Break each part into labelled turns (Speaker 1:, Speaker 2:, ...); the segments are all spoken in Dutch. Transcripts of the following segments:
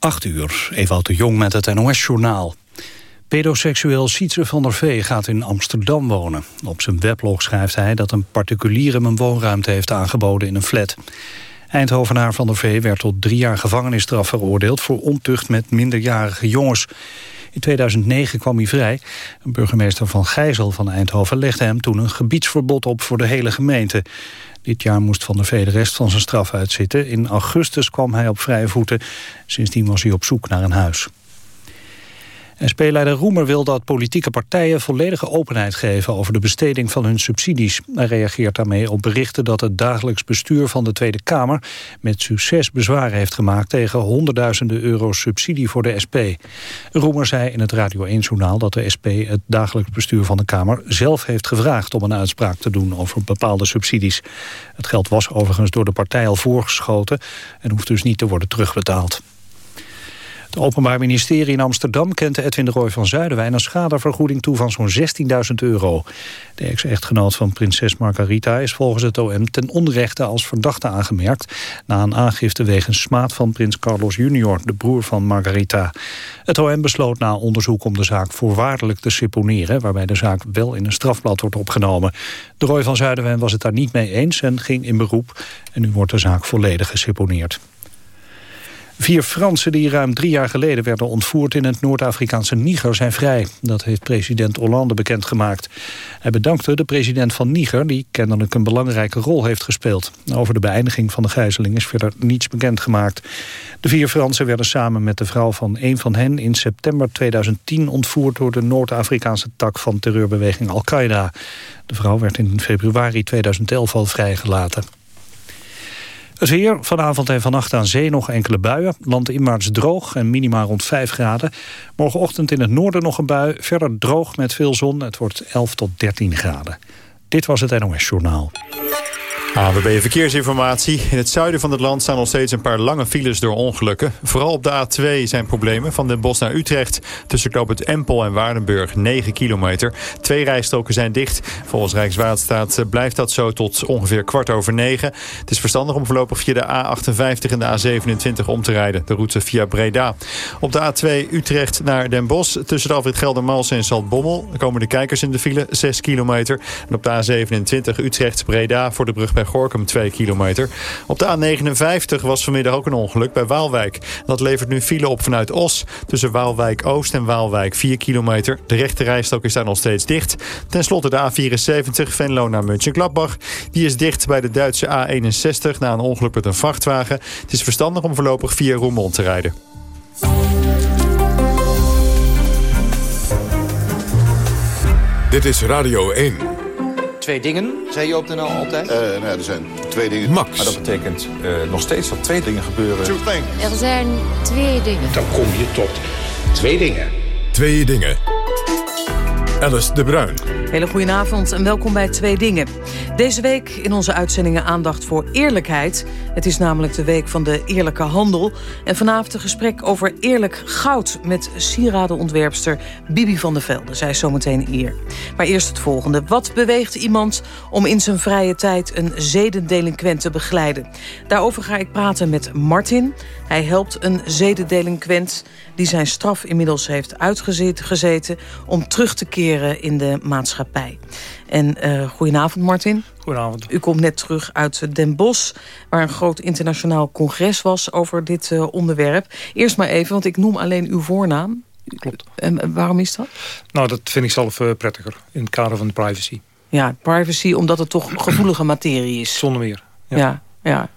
Speaker 1: 8 uur, Ewout de Jong met het NOS-journaal. Pedoseksueel Sietse van der Vee gaat in Amsterdam wonen. Op zijn weblog schrijft hij dat een particulier hem een woonruimte heeft aangeboden in een flat. Eindhovenaar van der Vee werd tot drie jaar gevangenisstraf veroordeeld... voor ontucht met minderjarige jongens. In 2009 kwam hij vrij. Burgemeester Van Gijzel van Eindhoven legde hem toen een gebiedsverbod op voor de hele gemeente. Dit jaar moest Van der Vee de rest van zijn straf uitzitten. In augustus kwam hij op vrije voeten. Sindsdien was hij op zoek naar een huis. SP-leider Roemer wil dat politieke partijen volledige openheid geven over de besteding van hun subsidies. Hij reageert daarmee op berichten dat het dagelijks bestuur van de Tweede Kamer met succes bezwaar heeft gemaakt tegen honderdduizenden euro subsidie voor de SP. Roemer zei in het Radio 1-journaal dat de SP het dagelijks bestuur van de Kamer zelf heeft gevraagd om een uitspraak te doen over bepaalde subsidies. Het geld was overigens door de partij al voorgeschoten en hoeft dus niet te worden terugbetaald. Het Openbaar Ministerie in Amsterdam kent Edwin de Roy van Zuiderwijn... een schadevergoeding toe van zo'n 16.000 euro. De ex-echtgenoot van prinses Margarita is volgens het OM... ten onrechte als verdachte aangemerkt... na een aangifte wegens smaad van prins Carlos junior... de broer van Margarita. Het OM besloot na onderzoek om de zaak voorwaardelijk te seponeren... waarbij de zaak wel in een strafblad wordt opgenomen. De Roy van Zuiderwijn was het daar niet mee eens en ging in beroep. En nu wordt de zaak volledig geseponeerd. Vier Fransen die ruim drie jaar geleden werden ontvoerd in het Noord-Afrikaanse Niger zijn vrij. Dat heeft president Hollande bekendgemaakt. Hij bedankte de president van Niger die kennelijk een belangrijke rol heeft gespeeld. Over de beëindiging van de gijzeling is verder niets bekendgemaakt. De vier Fransen werden samen met de vrouw van een van hen in september 2010 ontvoerd door de Noord-Afrikaanse tak van terreurbeweging Al-Qaeda. De vrouw werd in februari 2011 al vrijgelaten. Het weer, vanavond en vannacht aan zee nog enkele buien. Landinwaarts droog en minimaal rond 5 graden. Morgenochtend in het noorden nog een bui. Verder droog met veel zon. Het wordt 11 tot 13 graden. Dit was het NOS Journaal.
Speaker 2: AWB Verkeersinformatie. In het zuiden van het land staan nog steeds een paar lange files door ongelukken. Vooral op de A2 zijn problemen. Van Den Bosch naar Utrecht tussen knoop Empel en Waardenburg 9 kilometer. Twee rijstroken zijn dicht. Volgens Rijkswaterstaat blijft dat zo tot ongeveer kwart over negen. Het is verstandig om voorlopig via de A58 en de A27 om te rijden. De route via Breda. Op de A2 Utrecht naar Den Bosch tussen de Alfred Geldermals en Zaltbommel. komen de kijkers in de file 6 kilometer. En op de A27 Utrecht-Breda voor de brug bij Gorkum 2 kilometer. Op de A59 was vanmiddag ook een ongeluk bij Waalwijk. Dat levert nu file op vanuit Os. Tussen Waalwijk Oost en Waalwijk 4 kilometer. De rechte rijstok is daar nog steeds dicht. Ten slotte de A74 Venlo naar Mönchengladbach. Die is dicht bij de Duitse A61 na een ongeluk met een vrachtwagen. Het is verstandig om voorlopig via Roermond te rijden.
Speaker 3: Dit is Radio 1
Speaker 4: twee dingen, zei je op de NL altijd?
Speaker 5: Uh, nou, er zijn twee dingen.
Speaker 3: Max.
Speaker 6: Maar dat betekent uh, nog steeds dat twee dingen gebeuren.
Speaker 7: Er zijn twee dingen.
Speaker 8: Dan kom je tot twee dingen.
Speaker 3: Twee dingen. Alice de Bruin.
Speaker 9: Hele goedenavond en welkom bij Twee Dingen. Deze week in onze uitzendingen aandacht voor eerlijkheid. Het is namelijk de week van de eerlijke handel. En vanavond een gesprek over eerlijk goud... met sieradenontwerpster Bibi van der Velde. Zij is zometeen hier. Maar eerst het volgende. Wat beweegt iemand om in zijn vrije tijd... een zedendelinquent te begeleiden? Daarover ga ik praten met Martin. Hij helpt een zedendelinquent die zijn straf inmiddels heeft uitgezeten... om terug te keren in de maatschappij. En uh, goedenavond, Martin.
Speaker 10: Goedenavond.
Speaker 9: U komt net terug uit Den Bosch, waar een groot internationaal congres was over dit uh, onderwerp. Eerst maar even, want ik noem alleen uw voornaam.
Speaker 10: Klopt.
Speaker 9: En waarom is dat?
Speaker 10: Nou, dat vind ik zelf uh, prettiger, in het kader van de privacy.
Speaker 9: Ja, privacy, omdat het toch gevoelige materie is.
Speaker 10: Zonder meer.
Speaker 9: Ja, ja. ja.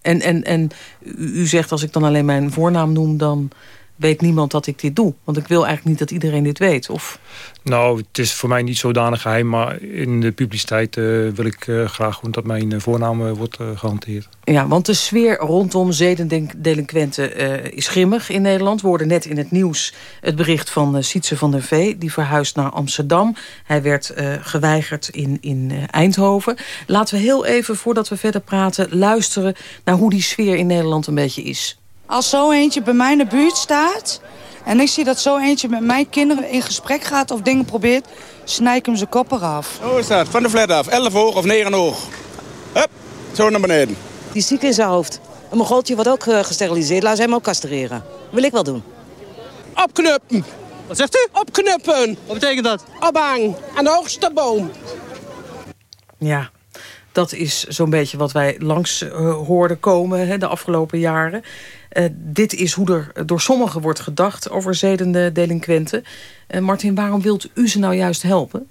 Speaker 9: En, en, en u zegt, als ik dan alleen mijn voornaam noem... dan weet niemand dat ik dit doe. Want ik wil eigenlijk niet dat iedereen dit weet. Of...
Speaker 10: Nou, het is voor mij niet zodanig geheim. Maar in de publiciteit uh, wil ik uh, graag gewoon dat mijn uh, voornaam wordt gehanteerd.
Speaker 9: Ja, want de sfeer rondom zedendelinquenten is grimmig in Nederland. We hoorden net in het nieuws het bericht van Sietse van der Vee. Die verhuist naar Amsterdam. Hij werd geweigerd in, in Eindhoven. Laten we heel even, voordat we verder praten... luisteren naar hoe die sfeer in Nederland een beetje is.
Speaker 11: Als zo eentje bij mij in de buurt staat... en ik zie dat zo eentje met mijn kinderen in gesprek gaat of dingen probeert... snij ik hem zijn kop eraf.
Speaker 12: Zo is dat, van de flat af. 11 hoog of 9 hoog. Hup, zo naar beneden.
Speaker 13: Die ziek in zijn hoofd.
Speaker 12: Een Mongooltje wordt ook uh, gesteriliseerd. Laat ze hem ook castreren. Wil ik wel doen.
Speaker 13: Opknuppen.
Speaker 14: Wat zegt u?
Speaker 13: Opknuppen.
Speaker 14: Wat betekent dat?
Speaker 13: Opbang. Aan de hoogste boom.
Speaker 9: Ja, dat is zo'n beetje wat wij langs uh, hoorden komen hè, de afgelopen jaren. Uh, dit is hoe er door sommigen wordt gedacht over zedende delinquenten. Uh, Martin, waarom wilt u ze nou juist helpen?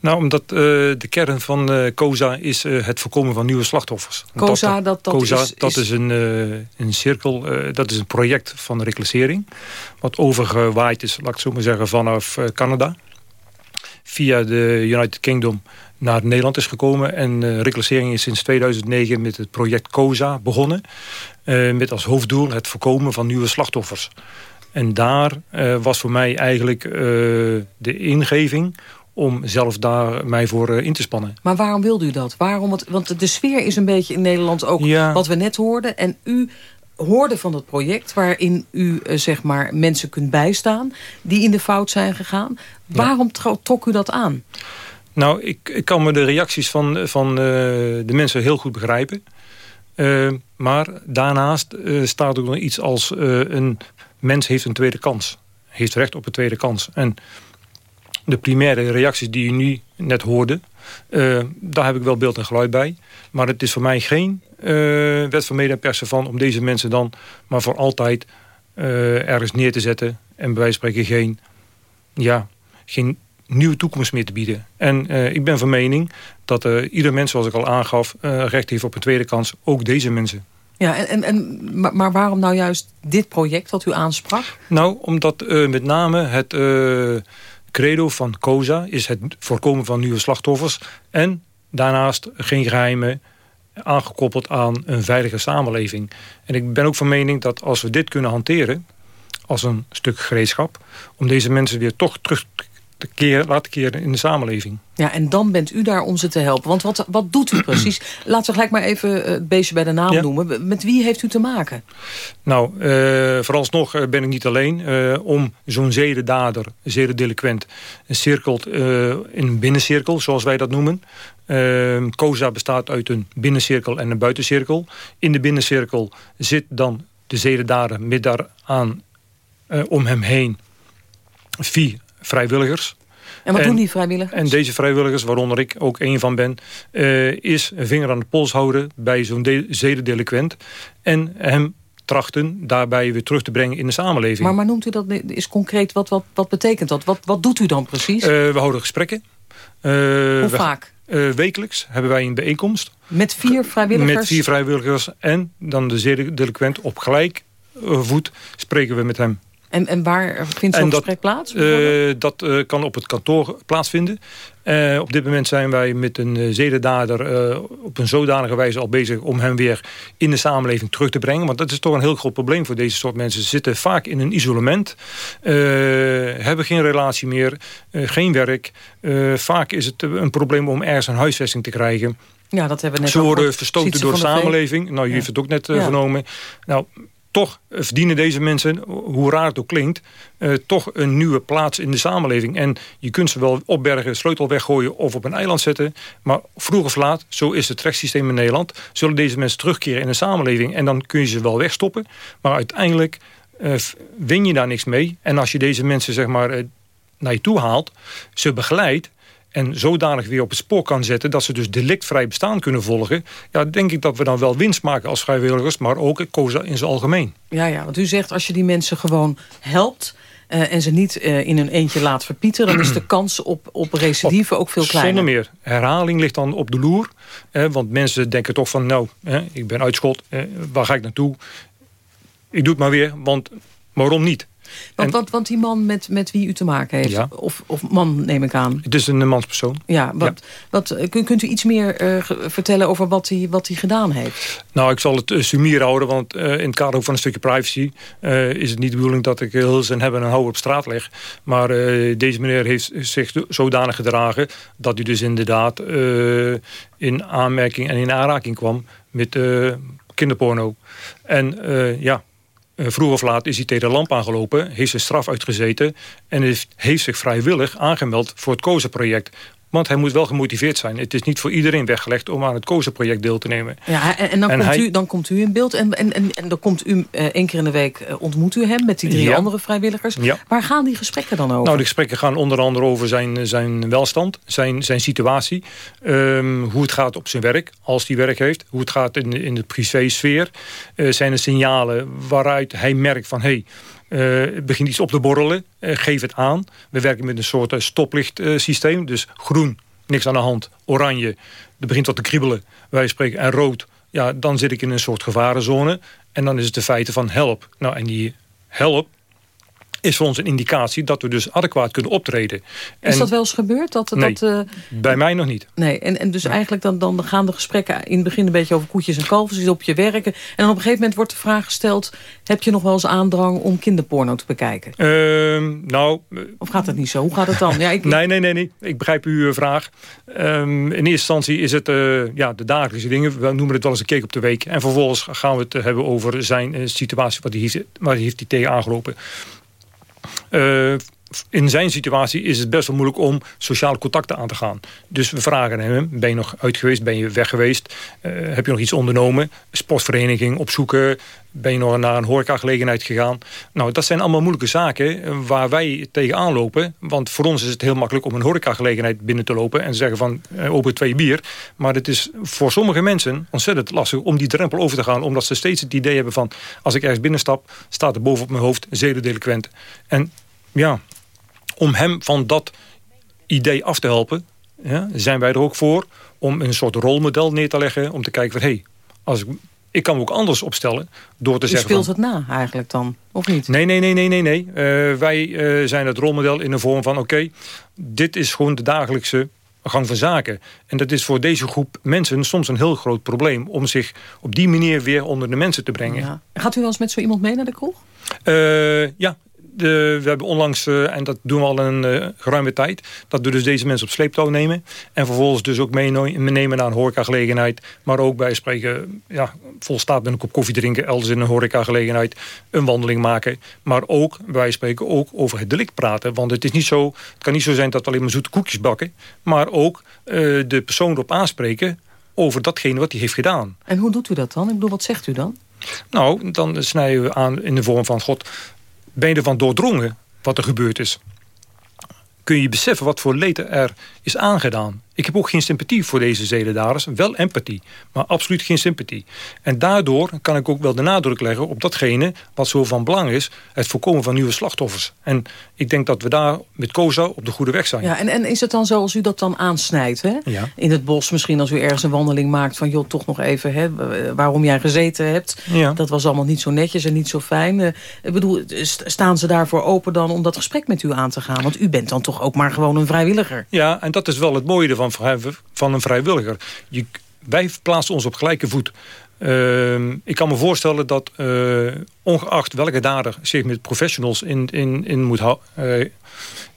Speaker 10: Nou, omdat uh, de kern van uh, COSA is uh, het voorkomen van nieuwe slachtoffers.
Speaker 9: COSA, dat, dat,
Speaker 10: COSA,
Speaker 9: is,
Speaker 10: dat is, een, een cirkel, dat is een project van reclassering. Wat overgewaaid is, laat ik zo maar zeggen, vanaf Canada. Via de United Kingdom naar Nederland is gekomen. En reclassering is sinds 2009 met het project COSA begonnen. met als hoofddoel het voorkomen van nieuwe slachtoffers. En daar was voor mij eigenlijk de ingeving om zelf daar mij voor uh, in te spannen.
Speaker 9: Maar waarom wilde u dat? Waarom? Want, want de sfeer is een beetje in Nederland ook
Speaker 10: ja.
Speaker 9: wat we net hoorden. En u hoorde van het project waarin u uh, zeg maar mensen kunt bijstaan... die in de fout zijn gegaan. Waarom ja. trok u dat aan?
Speaker 10: Nou, ik, ik kan me de reacties van, van uh, de mensen heel goed begrijpen. maar daarnaast staat ook nog iets als... een mens heeft een tweede kans. Heeft recht op een tweede kans. En de primaire reacties die u nu net hoorde... Daar heb ik wel beeld en geluid bij. Maar het is voor mij geen wet van mede en van... om deze mensen dan maar voor altijd ergens neer te zetten... en bij wijze van spreken geen, ja, geen nieuwe toekomst meer te bieden. En ik ben van mening dat ieder mens, zoals ik al aangaf... recht heeft op een tweede kans, ook deze mensen.
Speaker 9: Ja, en, en, en, maar waarom nou juist dit project dat u aansprak?
Speaker 10: Nou, omdat met name het credo van COSA is het voorkomen van nieuwe slachtoffers... en daarnaast geen geheimen aangekoppeld aan een veilige samenleving. En ik ben ook van mening dat als we dit kunnen hanteren... als een stuk gereedschap... om deze mensen weer toch terug te keren, laten keren in de samenleving.
Speaker 9: Ja, en dan bent u daar om ze te helpen. Want wat, wat doet u precies? Laten we gelijk maar even het beestje bij de naam ja. noemen. Met wie heeft u te maken?
Speaker 10: Nou, uh, vooralsnog ben ik niet alleen. Uh, om zo'n zedendader, zedendelinquent... cirkelt uh, in een binnencirkel, zoals wij dat noemen. COSA bestaat uit een binnencirkel en een buitencirkel. In de binnencirkel zit dan de zedendader met daaraan om hem heen... vier vrijwilligers.
Speaker 9: En wat en, doen die vrijwilligers?
Speaker 10: En deze vrijwilligers, waaronder ik ook een van ben... Uh, is een vinger aan de pols houden bij zo'n zedendelinquent... en hem trachten daarbij weer terug te brengen in de samenleving.
Speaker 9: Maar, maar noemt u dat is concreet, wat, wat, wat betekent dat? Wat, wat doet u dan precies?
Speaker 10: Uh, we houden gesprekken.
Speaker 9: Uh, Hoe
Speaker 10: we,
Speaker 9: vaak?
Speaker 10: wekelijks hebben wij een bijeenkomst.
Speaker 9: Met vier vrijwilligers?
Speaker 10: Met vier vrijwilligers en dan de zedendelinquent op gelijk voet spreken we met hem.
Speaker 9: En, en waar vindt zo'n gesprek plaats?
Speaker 10: Uh, dat uh, kan op het kantoor plaatsvinden. Uh, op dit moment zijn wij met een zedendader op een zodanige wijze al bezig... om hem weer in de samenleving terug te brengen. Want dat is toch een heel groot probleem voor deze soort mensen. Ze zitten vaak in een isolement. hebben geen relatie meer. geen werk. vaak is het een probleem om ergens een huisvesting te krijgen.
Speaker 9: Ja, dat hebben we net
Speaker 10: Ze worden verstoten door de samenleving. Nou, je heeft het ook net ja. vernomen. Nou, toch verdienen deze mensen, hoe raar het ook klinkt... Uh, toch een nieuwe plaats in de samenleving. En je kunt ze wel opbergen, sleutel weggooien of op een eiland zetten. Maar vroeg of laat, zo is het rechtssysteem in Nederland... zullen deze mensen terugkeren in de samenleving. En dan kun je ze wel wegstoppen. Maar uiteindelijk uh, win je daar niks mee. En als je deze mensen zeg maar, uh, naar je toe haalt, ze begeleidt en zodanig weer op het spoor kan zetten... dat ze dus delictvrij bestaan kunnen volgen... ja, denk ik dat we dan wel winst maken als vrijwilligers... maar ook COSA in zijn algemeen.
Speaker 9: Ja, ja, want u zegt als je die mensen gewoon helpt... Uh, en ze niet uh, in hun eentje laat verpieteren... dan is de kans op, op recidive ook veel kleiner.
Speaker 10: Zonder meer. Herhaling ligt dan op de loer. Eh, want mensen denken toch van... nou, ik ben uitschot, waar ga ik naartoe? Ik doe het maar weer, want waarom niet?
Speaker 9: Want, en, want, want, die man met, met wie u te maken heeft,
Speaker 10: ja.
Speaker 9: of, of man neem ik aan.
Speaker 10: Het is een manspersoon.
Speaker 9: Ja, wat, ja. Wat, kunt u iets meer uh, vertellen over wat hij wat gedaan heeft?
Speaker 10: Nou, ik zal het uh, sumier houden, want uh, in het kader van een stukje privacy... is het niet de bedoeling dat ik heel zijn hebben en houden op straat leg. Maar deze meneer heeft zich zodanig gedragen... dat hij dus inderdaad in aanmerking en in aanraking kwam met kinderporno. En ja, vroeg of laat is hij tegen de lamp aangelopen, heeft zijn straf uitgezeten en heeft, heeft zich vrijwillig aangemeld voor het COSA-project. Want hij moet wel gemotiveerd zijn. Het is niet voor iedereen weggelegd om aan het COSA-project deel te nemen.
Speaker 9: Ja, en, en, dan, komt u, dan komt u in beeld. En, en, en, en dan komt u uh, één keer in de week uh, ontmoet u hem met die drie
Speaker 10: Ja.
Speaker 9: andere vrijwilligers.
Speaker 10: Ja.
Speaker 9: Waar gaan die gesprekken dan over?
Speaker 10: Nou, de gesprekken gaan onder andere over zijn, zijn welstand, zijn, zijn situatie. ehm, hoe het gaat op zijn werk, als hij werk heeft. Hoe het gaat in de, in de privésfeer. Eh, zijn er signalen waaruit hij merkt van... Hey, eh, het begint iets op te borrelen, Eh, geef het aan. We werken met een soort uh, stoplichtsysteem. dus groen, niks aan de hand. Oranje, er begint wat te kriebelen. Wij spreken en rood, ja, dan zit ik in een soort gevarenzone. En dan is het de feite van help. Nou, en die help is voor ons een indicatie dat we dus adequaat kunnen optreden.
Speaker 9: Is
Speaker 10: En-
Speaker 9: dat wel eens gebeurd? Dat,
Speaker 10: Nee,
Speaker 9: dat, eh,
Speaker 10: bij mij nog niet.
Speaker 9: nee, en, en dus eigenlijk dan, dan gaan de gesprekken in het begin een beetje over koetjes en kalfjes, dus op je werken. En dan op een gegeven moment wordt de vraag gesteld, heb je nog wel eens aandrang om kinderporno te bekijken?
Speaker 10: Ehm, nou, eh,
Speaker 9: Of gaat het niet zo? Hoe gaat het dan? Ja, ik,
Speaker 10: nee, nee, nee, nee. Ik begrijp uw eh, vraag. Ehm, in eerste instantie is het ja, de dagelijkse dingen. We noemen het wel eens een keek op de week. En vervolgens gaan we het hebben over zijn situatie. Wat hij heeft, waar heeft hij tegen aangelopen. Eh, in zijn situatie is het best wel moeilijk om sociale contacten aan te gaan. Dus we vragen hem, ben je nog uit geweest, ben je weg geweest? Eh, heb je nog iets ondernomen? Sportvereniging opzoeken? Ben je nog naar een horecagelegenheid gegaan? Nou, dat zijn allemaal moeilijke zaken eh, waar wij tegenaan lopen. Want voor ons is het heel makkelijk om een horecagelegenheid binnen te lopen... en zeggen van, eh, open twee bier. Maar het is voor sommige mensen ontzettend lastig om die drempel over te gaan... omdat ze steeds het idee hebben van... als ik ergens binnenstap, staat er boven op mijn hoofd zedendelinquent. En ja, om hem van dat idee af te helpen... Ja, zijn wij er ook voor om een soort rolmodel neer te leggen... om te kijken van, hé, hey, als ik, ik kan me ook anders opstellen... door te
Speaker 9: U
Speaker 10: zeggen
Speaker 9: speelt
Speaker 10: van,
Speaker 9: het na eigenlijk dan, of niet?
Speaker 10: Nee, nee, nee, nee, nee. nee. Eh, wij eh, zijn het rolmodel in de vorm van... oké, dit is gewoon de dagelijkse gang van zaken. En dat is voor deze groep mensen soms een heel groot probleem... om zich op die manier weer onder de mensen te brengen.
Speaker 9: Ja. Gaat u wel eens met zo iemand mee naar de kroeg?
Speaker 10: Eh, ja, we hebben onlangs, eh, en dat doen we al een eh, geruime tijd... dat we dus deze mensen op sleeptouw nemen. En vervolgens dus ook meenemen naar een horecagelegenheid. Maar ook bij spreken, ja, volstaat met een kop koffie drinken... elders in een horecagelegenheid, een wandeling maken. Maar ook, wij spreken ook over het delict praten. Want het, is niet zo, het kan niet zo zijn dat we alleen maar zoete koekjes bakken... maar ook eh, de persoon erop aanspreken over datgene wat hij heeft gedaan.
Speaker 9: En hoe doet u dat dan? Ik bedoel, wat zegt u dan?
Speaker 10: Nou, dan snijden we aan in de vorm van... God, ben je ervan doordrongen wat er gebeurd is? Kun je beseffen wat voor leed er is aangedaan? Ik heb ook geen sympathie voor deze zedendaders. Wel empathie, maar absoluut geen sympathie. En daardoor kan ik ook wel de nadruk leggen op datgene... wat zo van belang is, het voorkomen van nieuwe slachtoffers. En ik denk dat we daar met COSA op de goede weg zijn.
Speaker 9: Ja, en, en is het dan zo als u dat dan aansnijdt? Hè?
Speaker 10: Ja.
Speaker 9: In het bos misschien als u ergens een wandeling maakt... van joh, toch nog even hè, waarom jij gezeten hebt.
Speaker 10: Ja.
Speaker 9: Dat was allemaal niet zo netjes en niet zo fijn. Eh, ik bedoel, st- staan ze daarvoor open dan om dat gesprek met u aan te gaan? Want u bent dan toch ook maar gewoon een vrijwilliger.
Speaker 10: Ja, en dat is wel het mooie ervan vrij- van een vrijwilliger. Je, wij plaatsen ons op gelijke voet. Ehm, ik kan me voorstellen dat eh, ongeacht welke dader zich met professionals in, in, in, moet, eh,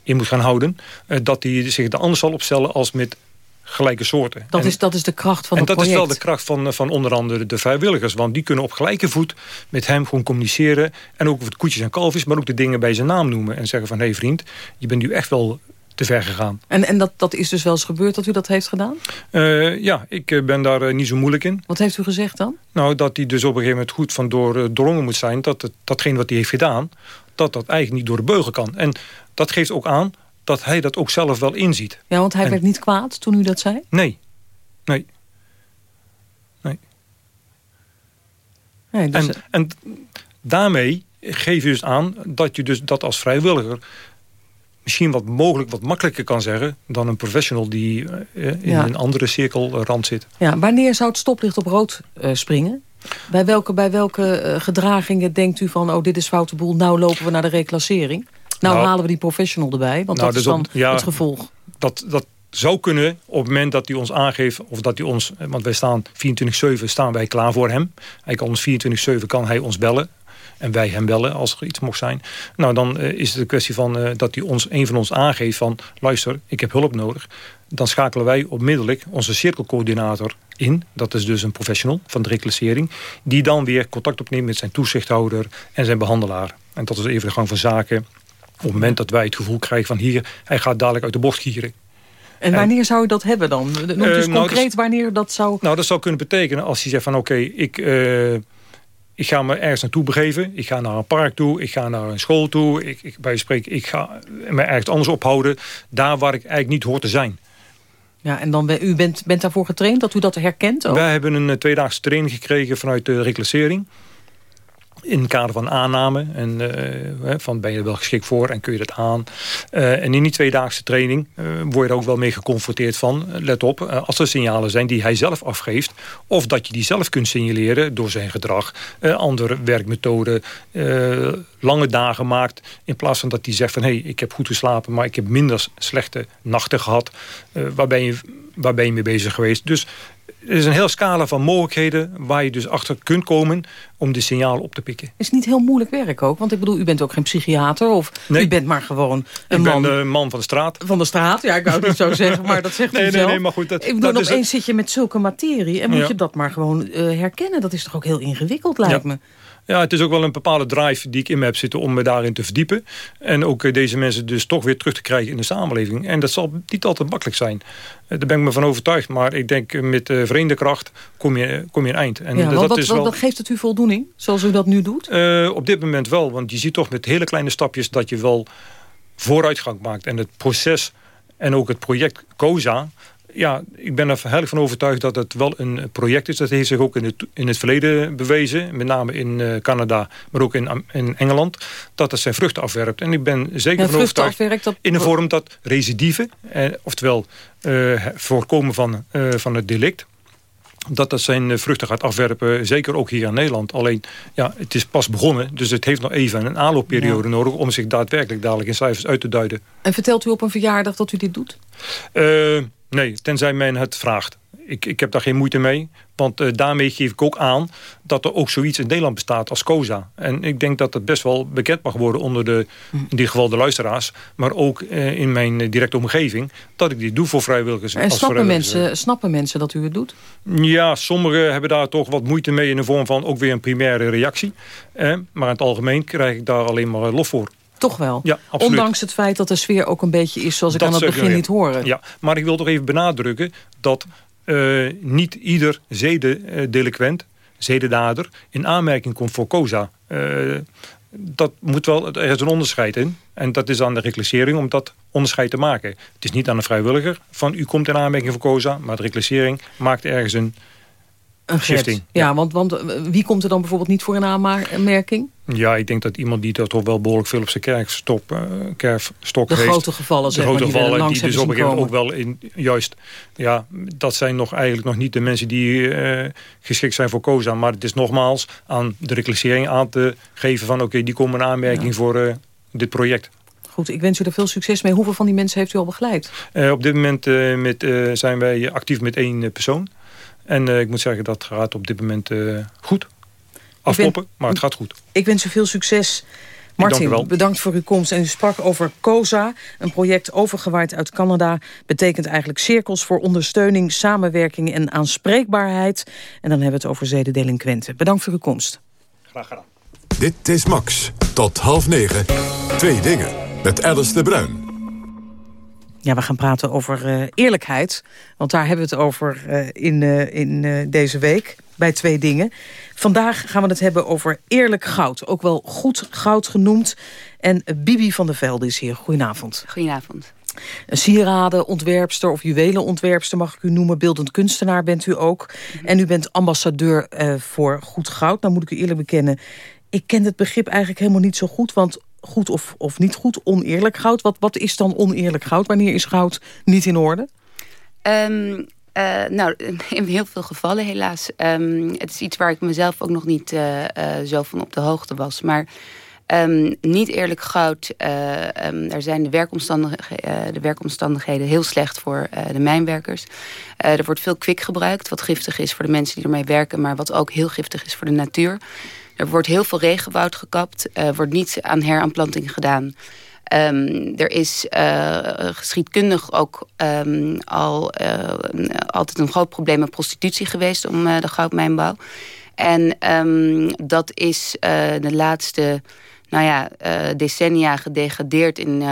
Speaker 10: in moet gaan houden... eh, dat hij zich er anders zal opstellen als met gelijke soorten.
Speaker 9: Dat,
Speaker 10: En-
Speaker 9: is, dat is de kracht van
Speaker 10: en
Speaker 9: het
Speaker 10: dat
Speaker 9: project.
Speaker 10: is wel de kracht van, van onder andere de vrijwilligers. Want die kunnen op gelijke voet met hem gewoon communiceren. En ook over de koetjes en kalfjes, maar ook de dingen bij zijn naam noemen. En zeggen van, hé hey vriend, je bent nu echt wel te ver gegaan.
Speaker 9: En, en dat, dat is dus wel eens gebeurd dat u dat heeft gedaan?
Speaker 10: Eh, ja, ik eh, ben daar eh, niet zo moeilijk in.
Speaker 9: Wat heeft u gezegd dan?
Speaker 10: Nou, dat hij dus op een gegeven moment goed van doordrongen moet zijn... dat het, datgene wat hij heeft gedaan, dat dat eigenlijk niet door de beugel kan. En dat geeft ook aan dat hij dat ook zelf wel inziet.
Speaker 9: Ja, want hij
Speaker 10: En-
Speaker 9: werd niet kwaad toen u dat zei?
Speaker 10: Nee, nee. nee.
Speaker 9: Nee, dus,
Speaker 10: En, en daarmee geef je dus aan dat je dus dat als vrijwilliger misschien wat mogelijk wat makkelijker kan zeggen dan een professional die eh, in
Speaker 9: Ja.
Speaker 10: een andere cirkelrand zit.
Speaker 9: ja, wanneer zou het stoplicht op rood eh, springen? Bij welke, bij welke eh, gedragingen denkt u van... oh, dit is foute boel, nou lopen we naar de reclassering? Nou,
Speaker 10: Nou,
Speaker 9: halen we die professional erbij, want
Speaker 10: nou,
Speaker 9: dat is
Speaker 10: dus
Speaker 9: dan
Speaker 10: ja.
Speaker 9: het gevolg.
Speaker 10: Dat, dat zou kunnen op het moment dat hij ons aangeeft of dat hij ons, want wij staan 24/7 staan wij klaar voor hem. Hij kan ons 24/7 kan hij ons bellen. En wij hem bellen als er iets mocht zijn. Nou, dan eh, is het een kwestie van eh, dat hij ons, een van ons aangeeft van... luister, ik heb hulp nodig. Dan schakelen wij onmiddellijk onze cirkelcoördinator in. Dat is dus een professional van de reclassering. Die dan weer contact opneemt met zijn toezichthouder en zijn behandelaar. En dat is even de gang van zaken. Op het moment dat wij het gevoel krijgen van hier... hij gaat dadelijk uit de bocht gieren.
Speaker 9: En wanneer zou je dat hebben dan? Noem dus nou, concreet dus, wanneer dat zou...
Speaker 10: Nou, dat zou kunnen betekenen als je zegt van oké, ik... ik ga me ergens naartoe begeven. Ik ga naar een park toe. Ik ga naar een school toe. Ik, ik, bij spreken, ik ga me ergens anders ophouden. Daar waar ik eigenlijk niet hoor te zijn.
Speaker 9: Ja, en dan, u bent, bent daarvoor getraind, dat u dat herkent ook?
Speaker 10: Wij hebben een tweedaagse training gekregen vanuit de reclassering in het kader van aanname. En uh, van ben je er wel geschikt voor en kun je dat aan. Uh, en in die tweedaagse training uh, word je er ook wel mee geconfronteerd van. let op, als er signalen zijn die hij zelf afgeeft. Of dat je die zelf kunt signaleren door zijn gedrag. andere werkmethoden. lange dagen maakt. In plaats van dat hij zegt van hey, ik heb goed geslapen. Maar ik heb minder slechte nachten gehad. waar, ben je, waar ben je mee bezig geweest? Dus er is een heel scala van mogelijkheden waar je dus achter kunt komen om de signalen op te pikken.
Speaker 9: Is niet heel moeilijk werk ook? Want ik bedoel, u bent ook geen psychiater of u bent maar gewoon een
Speaker 10: ik
Speaker 9: man...
Speaker 10: ben de man van de straat.
Speaker 9: Van de straat, ja, ik wou het niet zo zeggen, maar dat zegt
Speaker 10: nee,
Speaker 9: u zelf.
Speaker 10: Nee, nee, maar goed. Dat,
Speaker 9: ik bedoel, opeens zit je met zulke materie en moet je dat maar gewoon uh, herkennen. Dat is toch ook heel ingewikkeld, lijkt ja. me.
Speaker 10: Ja, het is ook wel een bepaalde drive die ik in me heb zitten om me daarin te verdiepen. En ook eh, deze mensen dus toch weer terug te krijgen in de samenleving. En dat zal niet altijd makkelijk zijn. Eh, daar ben ik me van overtuigd. Maar ik denk eh, met vreemde kracht kom je, kom je een eind.
Speaker 9: En ja, dat, wat, is wel... wat geeft het u voldoening, zoals u dat nu doet?
Speaker 10: Uh, op dit moment wel. Want je ziet toch met hele kleine stapjes dat je wel vooruitgang maakt. En het proces en ook het project COSA ja, ik ben er heilig van overtuigd dat het wel een project is. Dat heeft zich ook in het, in het verleden bewezen. Met name in uh, Canada, maar ook in, in Engeland. Dat het zijn vruchten afwerpt. En ik ben zeker van overtuigd
Speaker 9: dat...
Speaker 10: in de vorm dat recidieven. Eh, oftewel uh, voorkomen van, uh, van het delict dat dat zijn vruchten gaat afwerpen, zeker ook hier in Nederland. Alleen, ja, het is pas begonnen, dus het heeft nog even een aanloopperiode nodig... om zich daadwerkelijk dadelijk in cijfers uit te duiden.
Speaker 9: En vertelt u op een verjaardag dat u dit doet?
Speaker 10: Uh, Nee, tenzij men het vraagt. Ik, ik heb daar geen moeite mee. Want uh, daarmee geef ik ook aan dat er ook zoiets in Nederland bestaat als COSA. En ik denk dat het best wel bekend mag worden onder de, hm. in dit geval de luisteraars. Maar ook uh, in mijn directe omgeving. Dat ik dit doe voor vrijwilligers.
Speaker 9: En snappen, mensen, snappen mensen dat u het doet?
Speaker 10: Ja, sommigen hebben daar toch wat moeite mee in de vorm van ook weer een primaire reactie. Eh, maar in het algemeen krijg ik daar alleen maar lof voor.
Speaker 9: Toch wel?
Speaker 10: Ja, absoluut.
Speaker 9: Ondanks het feit dat de sfeer ook een beetje is zoals ik aan het begin niet horen.
Speaker 10: Ja, maar ik wil toch even benadrukken dat uh, niet ieder zedendelinquent, zedendader, in aanmerking komt voor COSA. Uh, dat moet wel, er is een onderscheid in. En dat is aan de reclassering om dat onderscheid te maken. Het is niet aan de vrijwilliger van u komt in aanmerking voor COSA, maar de reclassering maakt ergens een
Speaker 9: een
Speaker 10: shifting.
Speaker 9: Ja, Want, want eh, wie komt er dan bijvoorbeeld niet voor een aanmerking?
Speaker 10: Ja, ik denk dat iemand die er toch wel behoorlijk veel op zijn kerkstok, uh, kerfstok
Speaker 9: de
Speaker 10: heeft.
Speaker 9: grote gevallen,
Speaker 10: de
Speaker 9: zeg
Speaker 10: grote
Speaker 9: maar,
Speaker 10: gevallen,
Speaker 9: die,
Speaker 10: die dus op een gegeven moment ook wel in, juist, ja, dat zijn nog eigenlijk nog niet de mensen die uh, geschikt zijn voor COSA. Maar het is nogmaals aan de reclassering aan te geven van, oké, die komen een aanmerking ja. voor uh, dit project.
Speaker 9: Goed, ik wens u er veel succes mee. Hoeveel van die mensen heeft u al begeleid?
Speaker 10: op dit moment met, zijn wij actief met één persoon. En uh, ik moet zeggen, dat gaat op dit moment uh, goed. Afkloppen, ben, maar het gaat goed.
Speaker 9: Ik wens u veel succes. Martin, bedankt voor uw komst. En u sprak over COSA, een project overgewaaid uit Canada. Betekent eigenlijk cirkels voor ondersteuning, samenwerking en aanspreekbaarheid. En dan hebben we het over zedendelinquenten. Bedankt voor uw komst.
Speaker 10: Graag gedaan.
Speaker 3: Dit is Max. Tot half negen. Twee dingen. Met Alice de Bruin.
Speaker 9: Ja, we gaan praten over uh, eerlijkheid. Want daar hebben we het over uh, in, uh, in deze week. Bij twee dingen. Vandaag gaan we het hebben over eerlijk goud. Ook wel goed goud genoemd. En Bibi van der Velde is hier. Goedenavond.
Speaker 14: Goedenavond.
Speaker 9: Een sieraden, ontwerpster of juwelenontwerpster mag ik u noemen. Beeldend kunstenaar bent u ook. Mm -hmm. En u bent ambassadeur voor goed goud. Nou moet ik u eerlijk bekennen. Ik ken het begrip eigenlijk helemaal niet zo goed. Want goed of, of niet goed, oneerlijk goud. Wat, wat is dan oneerlijk goud? Wanneer is goud niet in orde?
Speaker 14: Um, uh, nou, in heel veel gevallen helaas. Um, het is iets waar ik mezelf ook nog niet uh, uh, zo van op de hoogte was. Maar um, niet eerlijk goud, daar zijn de werkomstandigheden, de werkomstandigheden heel slecht voor de mijnwerkers. er wordt veel kwik gebruikt, wat giftig is voor de mensen die ermee werken... maar wat ook heel giftig is voor de natuur. Er wordt heel veel regenwoud gekapt. Er wordt niets aan heraanplanting gedaan. Um, er is uh, geschiedkundig ook um, al uh, altijd een groot probleem met prostitutie geweest om uh, de goudmijnbouw. En um, dat is de laatste nou ja, decennia gedegradeerd in,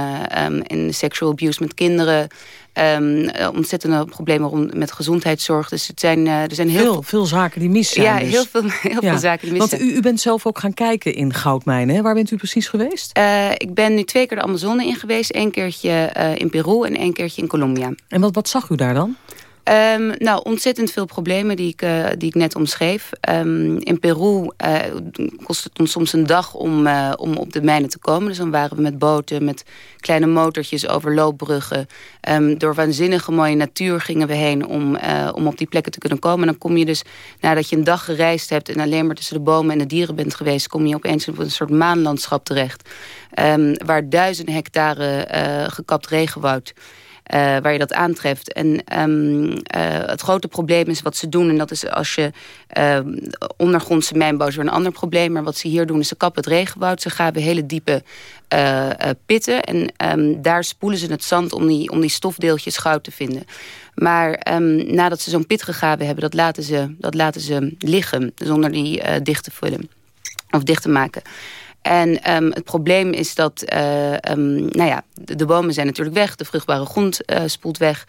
Speaker 14: in sexual abuse met kinderen. Um, ontzettende problemen met gezondheidszorg. Dus het zijn, uh, er zijn heel
Speaker 9: veel, veel, zaken die mis zijn.
Speaker 14: Ja,
Speaker 9: dus.
Speaker 14: heel, veel, heel veel zaken die mis
Speaker 9: Want u, u, bent zelf ook gaan kijken in goudmijnen. Hè? Waar bent u precies geweest?
Speaker 14: Uh, ik ben nu twee keer de Amazone in geweest. Eén keertje uh, in Peru en één keertje in Colombia.
Speaker 9: En wat, wat zag u daar dan?
Speaker 14: Um, nou, ontzettend veel problemen die ik, uh, die ik net omschreef. Um, in Peru uh, kost het ons soms een dag om, uh, om op de mijnen te komen. Dus dan waren we met boten, met kleine motortjes over loopbruggen. Um, door waanzinnige mooie natuur gingen we heen om, om op die plekken te kunnen komen. En dan kom je dus, nadat je een dag gereisd hebt... en alleen maar tussen de bomen en de dieren bent geweest... kom je opeens op een soort maanlandschap terecht. waar duizenden hectare gekapt regenwoud... Uh, waar je dat aantreft. En um, uh, het grote probleem is wat ze doen. En dat is als je uh, ondergrondse mijnbouw is weer een ander probleem. Maar wat ze hier doen is ze kappen het regenwoud. Ze graven hele diepe pitten. En um, daar spoelen ze het zand om die, om die stofdeeltjes goud te vinden. Maar um, nadat ze zo'n pit gegraven hebben, dat laten ze, dat laten ze liggen. Zonder die dicht te vullen. Of dicht te maken. En um, het probleem is dat uh, um, nou ja, de, bomen zijn natuurlijk weg. De vruchtbare grond uh, spoelt weg.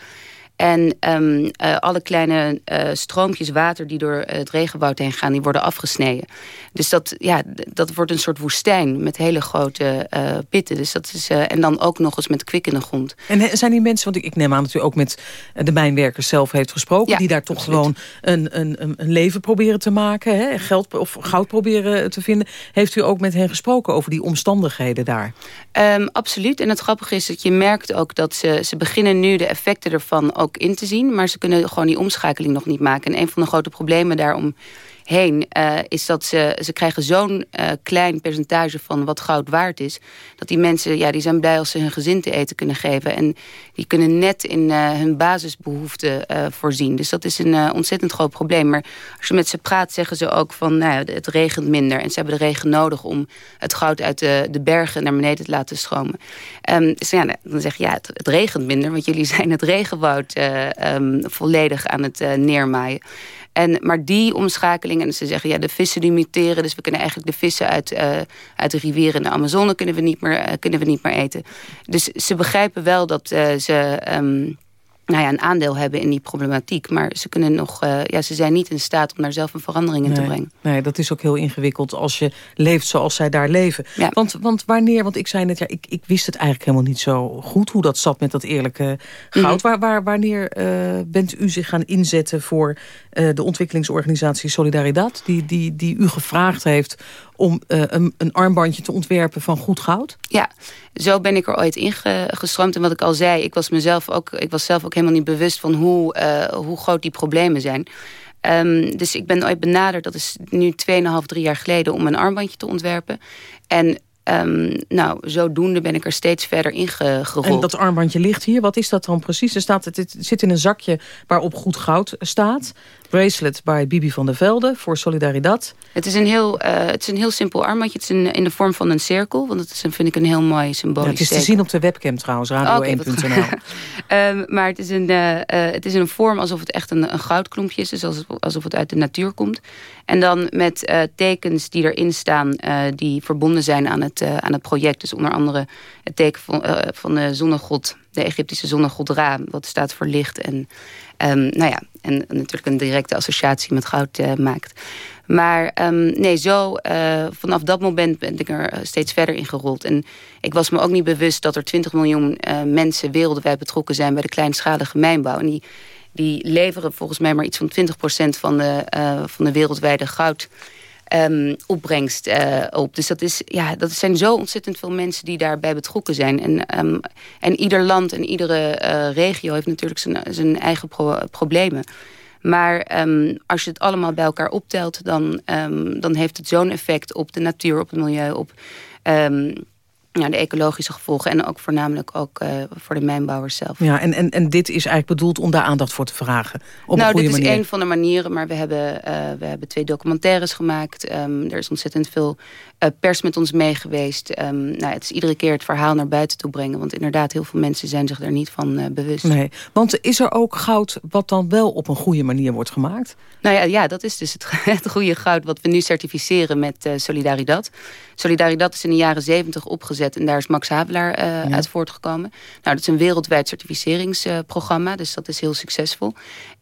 Speaker 14: En um, uh, alle kleine uh, stroompjes water die door het regenwoud heen gaan... die worden afgesneden. Dus dat, ja, dat wordt een soort woestijn met hele grote uh, pitten. Dus dat is, en dan ook nog eens met kwikkende grond.
Speaker 9: En zijn die mensen, want ik, ik neem aan dat u ook met de mijnwerkers zelf heeft gesproken... Ja, die daar toch absoluut. gewoon een, een, een leven proberen te maken... Hè? Geld of goud proberen te vinden. Heeft u ook met hen gesproken over die omstandigheden daar?
Speaker 14: Um, absoluut. En het grappige is dat je merkt ook dat ze, ze beginnen nu de effecten ervan ook in te zien. Maar ze kunnen gewoon die omschakeling nog niet maken. En een van de grote problemen daarom heen... Uh, is dat ze, ze krijgen zo'n uh, klein percentage van wat goud waard is... dat die mensen, ja, die zijn blij als ze hun gezin te eten kunnen geven. En die kunnen net in uh, hun basisbehoeften voorzien. Dus dat is een ontzettend groot probleem. Maar als je met ze praat, zeggen ze ook van... Nou, het regent minder en ze hebben de regen nodig... om het goud uit de, de bergen naar beneden te laten stromen. Um, dan zeg je, ja, het, regent minder... want jullie zijn het regenwoud um, volledig aan het neermaaien. En, maar die omschakeling, en ze zeggen ja, de vissen die muteren, dus we kunnen eigenlijk de vissen uit, uh, uit de rivieren in de Amazone kunnen we niet meer, uh, kunnen we niet meer eten. Dus ze begrijpen wel dat uh, ze um, nou ja, een aandeel hebben in die problematiek. Maar ze, kunnen nog, uh, ja, ze zijn niet in staat om daar zelf een verandering in
Speaker 9: nee,
Speaker 14: te brengen.
Speaker 9: Nee, dat is ook heel ingewikkeld als je leeft zoals zij daar leven.
Speaker 14: Ja.
Speaker 9: Want, want wanneer, want ik zei net, ja, ik, ik wist het eigenlijk helemaal niet zo goed... hoe dat zat met dat eerlijke goud. Mm -hmm. waar, waar, wanneer uh, bent u zich gaan inzetten voor uh, de ontwikkelingsorganisatie Solidaridad... die, die, die u gevraagd heeft om uh, een, een, armbandje te ontwerpen van goed goud?
Speaker 14: Ja, zo ben ik er ooit ingestroomd. En wat ik al zei, ik was, mezelf ook, ik was zelf ook helemaal niet bewust van hoe, uh, hoe groot die problemen zijn. Um, dus ik ben ooit benaderd, dat is nu 2,5, 3 jaar geleden... om een armbandje te ontwerpen. En Um, nou, zodoende ben ik er steeds verder in gerold.
Speaker 9: En dat armbandje ligt hier. Wat is dat dan precies? Er staat, het zit in een zakje waarop goed goud staat. Bracelet bij Bibi van der Velde voor Solidaridad.
Speaker 14: Het is een heel, uh, het is een heel simpel armbandje. Het is een, in de vorm van een cirkel. Want dat is een, vind ik een heel mooi symbolisch
Speaker 9: ja, Het is te zien op de webcam trouwens, radio1.nl.
Speaker 14: um, maar het is, een, uh, uh, het is een vorm alsof het echt een, een goudklompje is. Dus alsof, alsof het uit de natuur komt. En dan met tekens die erin staan die verbonden zijn aan het, aan het project. Dus onder andere het teken van, van de zonnegod, de Egyptische zonnegod Ra. Wat staat voor licht en, um, nou ja, en natuurlijk een directe associatie met goud maakt. Maar um, nee, zo vanaf dat moment ben ik er steeds verder in gerold. En ik was me ook niet bewust dat er 20 miljoen mensen wereldwijd betrokken zijn bij de kleinschalige mijnbouw. En die die leveren volgens mij maar iets van 20% van de, van de wereldwijde goud. Um, opbrengst uh, op. Dus dat, is, ja, dat zijn zo ontzettend veel mensen die daarbij betrokken zijn. En, um, en ieder land en iedere uh, regio heeft natuurlijk zijn, zijn eigen pro problemen. Maar um, als je het allemaal bij elkaar optelt... dan, dan heeft het zo'n effect op de natuur, op het milieu... op ja, de ecologische gevolgen. En ook voornamelijk ook uh, voor de mijnbouwers zelf.
Speaker 9: Ja, en, en, en dit is eigenlijk bedoeld om daar aandacht voor te vragen? Op nou,
Speaker 14: een
Speaker 9: dit
Speaker 14: is een van de manieren. Maar we hebben, uh, we hebben twee documentaires gemaakt. Um, er is ontzettend veel pers met ons mee geweest. Um, nou, het is iedere keer het verhaal naar buiten toe brengen. Want inderdaad, heel veel mensen zijn zich daar niet van bewust.
Speaker 9: Nee, want is er ook goud wat dan wel op een goede manier wordt gemaakt?
Speaker 14: Nou ja, ja dat is dus het, het goede goud wat we nu certificeren met Solidaridad. Solidaridad is in de jaren zeventig opgezet en daar is Max Havelaar uh, uit voortgekomen. Nou, dat is een wereldwijd certificeringsprogramma, dus dat is heel succesvol.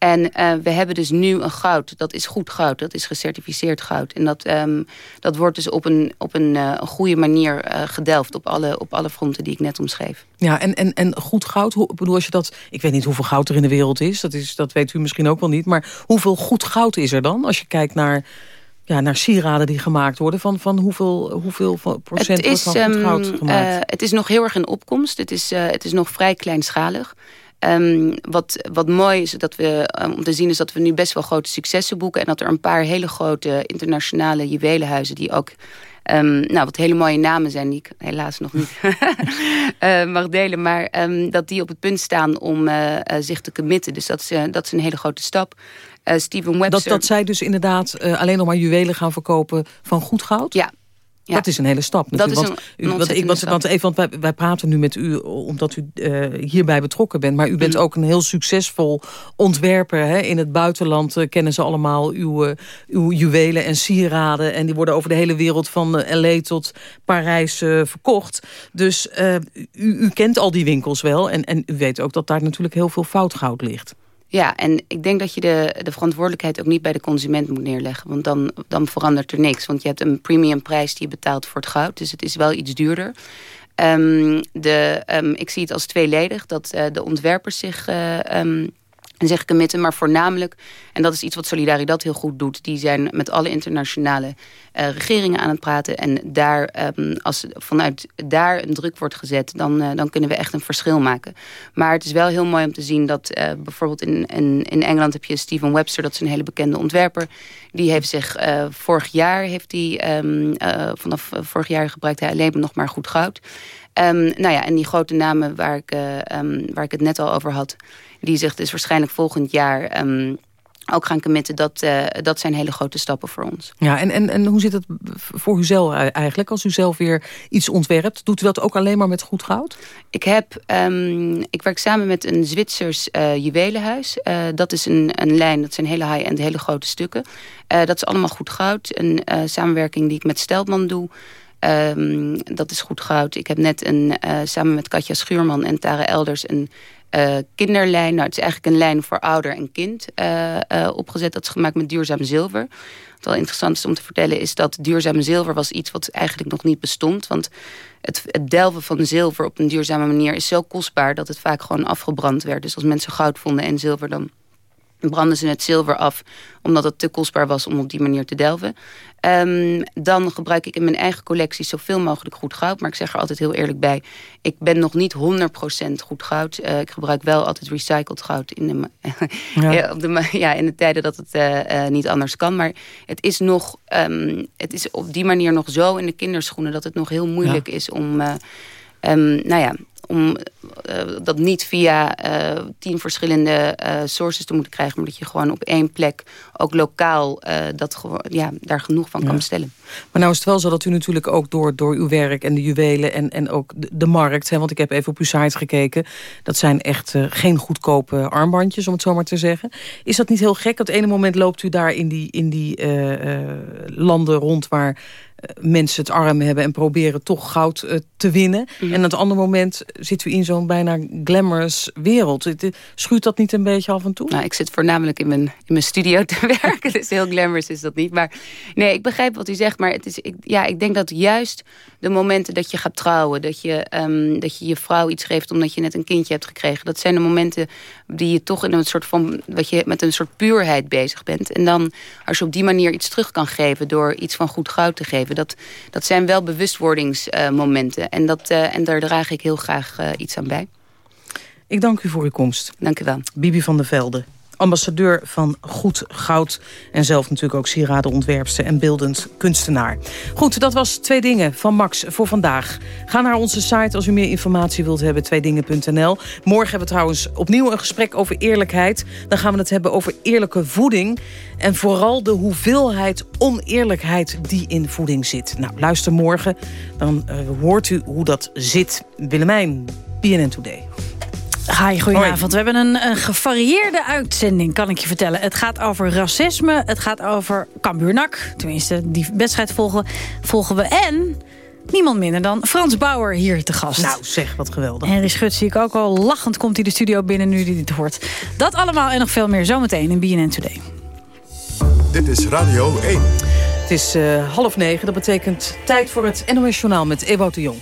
Speaker 14: En uh, we hebben dus nu een goud, dat is goed goud, dat is gecertificeerd goud. En dat, um, dat wordt dus op een, op een, uh, een goede manier gedelft op alle, op alle fronten die ik net omschreef.
Speaker 9: Ja, en, en, en goed goud, hoe, bedoel als je dat... Ik weet niet hoeveel goud er in de wereld is, dat, is, dat weet u misschien ook wel niet. Maar hoeveel goed goud is er dan, als je kijkt naar ja, naar sieraden die gemaakt worden? Van, van hoeveel, hoeveel procent het is, wordt van um, goud gemaakt?
Speaker 14: Uh, het is nog heel erg in opkomst. Het is, uh, het is nog vrij kleinschalig. Um, wat, wat mooi is dat we, um, om te zien is dat we nu best wel grote successen boeken. En dat er een paar hele grote internationale juwelenhuizen die ook... Um, nou, wat hele mooie namen zijn die ik helaas nog niet uh, mag delen. Maar dat die op het punt staan om uh, zich te committen. Dus dat is, dat is een hele grote stap. Steven Webster.
Speaker 9: Dat, dat zij dus inderdaad alleen nog maar juwelen gaan verkopen van goed goud?
Speaker 14: Ja,
Speaker 9: ja. Dat is een hele stap.
Speaker 14: Dat is een, want, u, want, ik, want,
Speaker 9: want, even, want wij, wij, praten nu met u omdat u uh, hierbij betrokken bent. Maar u bent mm. ook een heel succesvol ontwerper. Hè? In het buitenland uh, kennen ze allemaal uw, uh, uw juwelen en sieraden. En die worden over de hele wereld van L.A. tot Parijs verkocht. Dus u, u, kent al die winkels wel. En, en u weet ook dat daar natuurlijk heel veel foutgoud ligt.
Speaker 14: Ja, en ik denk dat je de, de verantwoordelijkheid ook niet bij de consument moet neerleggen. Want dan, dan verandert er niks. Want je hebt een premiumprijs die je betaalt voor het goud. Dus het is wel iets duurder. Um, de, um, ik zie het als tweeledig. Dat uh, de ontwerpers zich... Uh, um, zich committen, maar voornamelijk, en dat is iets wat Solidaridad heel goed doet, die zijn met alle internationale uh, regeringen aan het praten. En daar, um, als vanuit daar een druk wordt gezet, dan, uh, dan kunnen we echt een verschil maken. Maar het is wel heel mooi om te zien dat uh, bijvoorbeeld in, in, in Engeland heb je Steven Webster, dat is een hele bekende ontwerper. Die heeft zich vorig jaar, heeft die, um, vanaf vorig jaar gebruikt hij alleen nog maar goed goud. Um, nou ja, en die grote namen waar ik, um, waar ik het net al over had die zich dus waarschijnlijk volgend jaar um, ook gaan committen. Dat, uh, dat zijn hele grote stappen voor ons.
Speaker 9: Ja, en, en, en hoe zit het voor u zelf eigenlijk? Als u zelf weer iets ontwerpt, doet u dat ook alleen maar met goed goud?
Speaker 14: Ik, heb, um, ik werk samen met een Zwitsers uh, juwelenhuis. Uh, dat is een, een lijn, dat zijn hele high-end, hele grote stukken. dat is allemaal goed goud. Een samenwerking die ik met Steltman doe. Um, dat is goed goud. Ik heb net een, samen met Katja Schuurman en Tara Elders... een uh, kinderlijn. Nou, het is eigenlijk een lijn voor ouder en kind uh, opgezet. Dat is gemaakt met duurzaam zilver. Wat wel interessant is om te vertellen is dat duurzaam zilver was iets wat eigenlijk nog niet bestond. Want het, het delven van zilver op een duurzame manier is zo kostbaar dat het vaak gewoon afgebrand werd. Dus als mensen goud vonden en zilver dan branden ze het zilver af omdat het te kostbaar was om op die manier te delven. Um, dan gebruik ik in mijn eigen collectie zoveel mogelijk goed goud. Maar ik zeg er altijd heel eerlijk bij, ik ben nog niet 100% goed goud. Uh, ik gebruik wel altijd recycled goud in de, ja. op de, ja, in de tijden dat het uh, uh, niet anders kan. Maar het is, nog, um, het is op die manier nog zo in de kinderschoenen dat het nog heel moeilijk ja. is om... Um, nou ja, om uh, dat niet via uh, tien verschillende uh, sources te moeten krijgen... maar dat je gewoon op één plek, ook lokaal, dat ja, daar genoeg van ja. kan bestellen.
Speaker 9: Maar nou is het wel zo dat u natuurlijk ook door, door uw werk en de juwelen... en, en ook de, de markt, hè, want ik heb even op uw site gekeken... dat zijn echt geen goedkope armbandjes, om het zo maar te zeggen. Is dat niet heel gek? Op het ene moment loopt u daar in die, in die landen rond... waar mensen het arm hebben en proberen toch goud uh, te winnen. Mm. En op het andere moment zit u in zo'n bijna glamorous wereld. Schuurt dat niet een beetje af en toe?
Speaker 14: Nou, ik zit voornamelijk in mijn, in mijn studio te werken. Dus heel glamorous is dat niet. Maar nee, ik begrijp wat u zegt. Maar het is, ik, ja, ik denk dat juist de momenten dat je gaat trouwen... Dat je, um, dat je je vrouw iets geeft omdat je net een kindje hebt gekregen... dat zijn de momenten die je toch in een soort van... wat je met een soort puurheid bezig bent. En dan, als je op die manier iets terug kan geven... door iets van goed goud te geven... dat, dat zijn wel bewustwordingsmomenten. En, dat, uh, en daar draag ik heel graag uh, iets aan bij.
Speaker 9: Ik dank u voor uw komst.
Speaker 14: Dank u wel.
Speaker 9: Bibi van der Velde ambassadeur van Goed Goud. En zelf natuurlijk ook sieradenontwerpster en beeldend kunstenaar. Goed, dat was Twee Dingen van Max voor vandaag. Ga naar onze site als u meer informatie wilt hebben, tweedingen.nl. Morgen hebben we trouwens opnieuw een gesprek over eerlijkheid. Dan gaan we het hebben over eerlijke voeding. En vooral de hoeveelheid oneerlijkheid die in voeding zit. Nou, luister morgen. Dan uh, hoort u hoe dat zit. Willemijn, BNN Today.
Speaker 15: Hi, goedenavond. We hebben een, een, gevarieerde uitzending, kan ik je vertellen. Het gaat over racisme, het gaat over Cambuurnak. Tenminste, die wedstrijd volgen, volgen we. En niemand minder dan Frans Bauer hier te gast.
Speaker 9: Nou, zeg, wat geweldig.
Speaker 15: Henry Schut zie ik ook al lachend komt hij de studio binnen nu hij dit hoort. Dat allemaal en nog veel meer zometeen in BNN Today.
Speaker 3: Dit is Radio 1.
Speaker 9: Het is uh, half negen, dat betekent tijd voor het NOS Journaal met Ewout de Jong.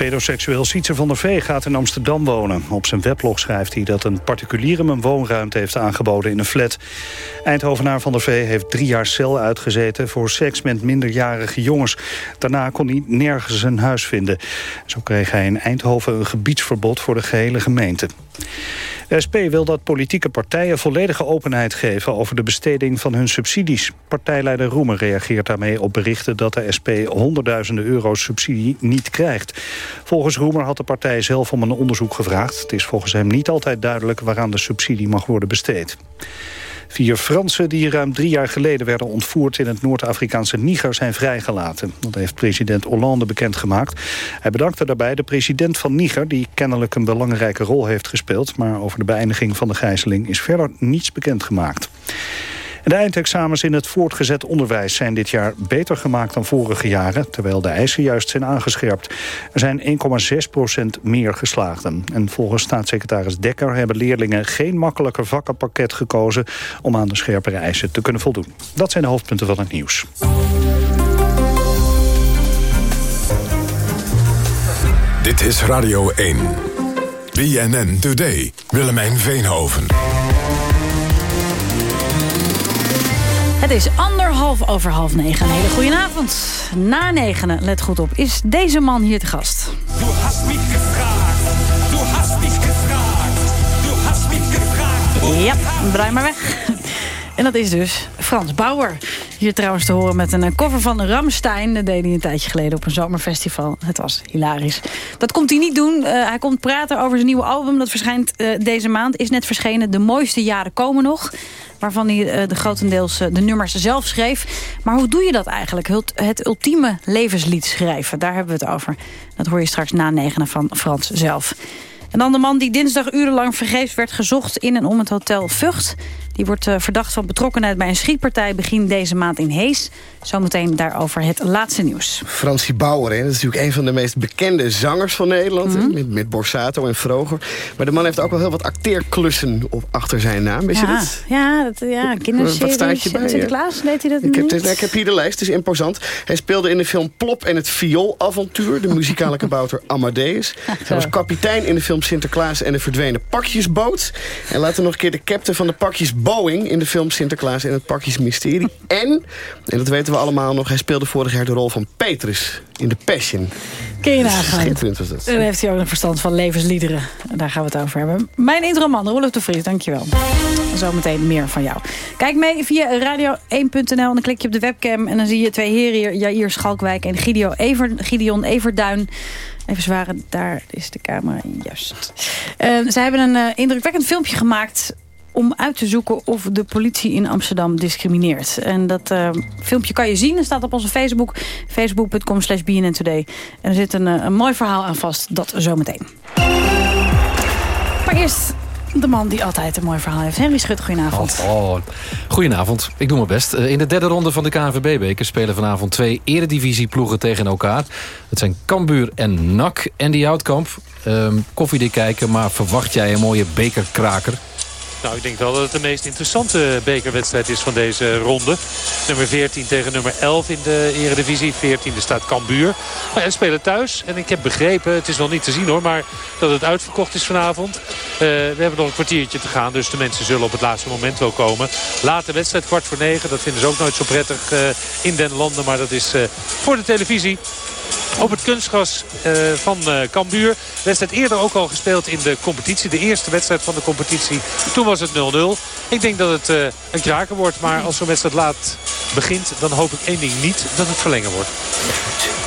Speaker 1: Pedoseksueel Sietse van der Vee gaat in Amsterdam wonen. Op zijn weblog schrijft hij dat een particulier hem een woonruimte heeft aangeboden in een flat. Eindhovenaar van der Vee heeft drie jaar cel uitgezeten voor seks met minderjarige jongens. Daarna kon hij nergens een huis vinden. Zo kreeg hij in Eindhoven een gebiedsverbod voor de gehele gemeente. De SP wil dat politieke partijen volledige openheid geven over de besteding van hun subsidies. Partijleider Roemer reageert daarmee op berichten dat de SP honderdduizenden euro's subsidie niet krijgt. Volgens Roemer had de partij zelf om een onderzoek gevraagd. Het is volgens hem niet altijd duidelijk waaraan de subsidie mag worden besteed. Vier Fransen die ruim drie jaar geleden werden ontvoerd in het Noord-Afrikaanse Niger zijn vrijgelaten. Dat heeft president Hollande bekendgemaakt. Hij bedankte daarbij de president van Niger die kennelijk een belangrijke rol heeft gespeeld. Maar over de beëindiging van de gijzeling is verder niets bekendgemaakt. De eindexamens in het voortgezet onderwijs zijn dit jaar beter gemaakt dan vorige jaren, terwijl de eisen juist zijn aangescherpt. Er zijn 1,6% meer geslaagden. En volgens staatssecretaris Dekker hebben leerlingen geen makkelijker vakkenpakket gekozen om aan de scherpere eisen te kunnen voldoen. Dat zijn de hoofdpunten van het nieuws.
Speaker 3: Dit is Radio 1. BNN Today. Willemijn Veenhoven.
Speaker 15: Het is anderhalf over half negen. Een hele goede avond. Na negenen, let goed op, is deze man hier te gast. Du hast mich gevraagd. Du hast mich gevraagd. Du hast mich gevraagd. Ja, draai maar weg. En dat is dus Frans Bauer. Hier trouwens te horen met een cover van Ramstein. Dat deed hij een tijdje geleden op een zomerfestival. Het was hilarisch. Dat komt hij niet doen. Uh, hij komt praten over zijn nieuwe album. Dat verschijnt uh, deze maand. Is net verschenen. De mooiste jaren komen nog waarvan hij uh, de grotendeels uh, de nummers zelf schreef. Maar hoe doe je dat eigenlijk? Het, het, ultieme levenslied schrijven, daar hebben we het over. Dat hoor je straks na negenen van Frans zelf. En dan de man die dinsdag urenlang vergeefs werd gezocht in en om het hotel Vught. Die wordt uh, verdacht van betrokkenheid bij een schietpartij begin deze maand in Hees. Zometeen daarover het laatste nieuws.
Speaker 16: Fransie Bauer, hè, dat is natuurlijk een van de meest bekende zangers van Nederland.
Speaker 15: Mhm.
Speaker 16: hè, met, met Borsato en Vroger. Maar de man heeft ook wel heel wat acteerklussen op, achter zijn naam. Weet je dat?
Speaker 15: ja, dat, ja kinderseries.
Speaker 16: Wat staat je bij,
Speaker 15: Sinterklaas, deed hij dat
Speaker 16: Ik heb, ik heb hier de lijst, het is imposant. Hij speelde in de film Plop en het Viool-avontuur... de muzikale kabouter Amadeus. Hij was kapitein in de film Sinterklaas en de verdwenen pakjesboot. En later nog een keer de captain van de pakjes Boeing... in de film Sinterklaas en het pakjesmysterie. En, en dat weten we allemaal nog... hij speelde vorig jaar de rol van Petrus in The Passion.
Speaker 15: Kun je nagaan.
Speaker 16: Schitterend was dat.
Speaker 15: Dan heeft hij ook een verstand van levensliederen. Daar gaan we het over hebben. Mijn introman, Roelof de Vries, dankjewel. Zometeen meer van jou. Kijk mee via radio1.nl en dan klik je op de webcam... en dan zie je twee heren hier, Jair Schalkwijk en Gideon, Ever, Gideon Everduin... Even zwaren, daar is de camera, juist. Uh, zij hebben een uh, indrukwekkend filmpje gemaakt om uit te zoeken of de politie in Amsterdam discrimineert. En dat uh, filmpje kan je zien. Het staat op onze Facebook. Facebook.com slash BNN Today. En er zit een, een mooi verhaal aan vast. Dat zometeen. Maar eerst de man die altijd een mooi verhaal heeft. Henry Schut, goedenavond.
Speaker 17: Oh, oh. Goedenavond, ik doe mijn best. In de derde ronde van de KNVB-beker spelen vanavond twee eredivisieploegen tegen elkaar. Het zijn Cambuur en NAC. En die Houtkamp, um, koffiedik kijken, maar verwacht jij een mooie bekerkraker?
Speaker 18: Nou, ik denk wel dat het de meest interessante bekerwedstrijd is van deze ronde. Nummer 14 tegen nummer 11 in de eredivisie. 14e staat Cambuur. Maar ja, spelen thuis. En ik heb begrepen, het is nog niet te zien hoor, maar dat het uitverkocht is vanavond. Uh, we hebben nog een kwartiertje te gaan, dus de mensen zullen op het laatste moment wel komen. Late wedstrijd, kwart voor negen. Dat vinden ze ook nooit zo prettig uh, in den landen, maar dat is uh, voor de televisie op het kunstgras van uh, Cambuur. Wedstrijd eerder ook al gespeeld in de competitie. De eerste wedstrijd van de competitie. Toen was het 0-0. Ik denk dat het een kraker wordt. Maar als zo'n wedstrijd laat begint, dan hoop ik één ding niet. Dat het verlengen wordt.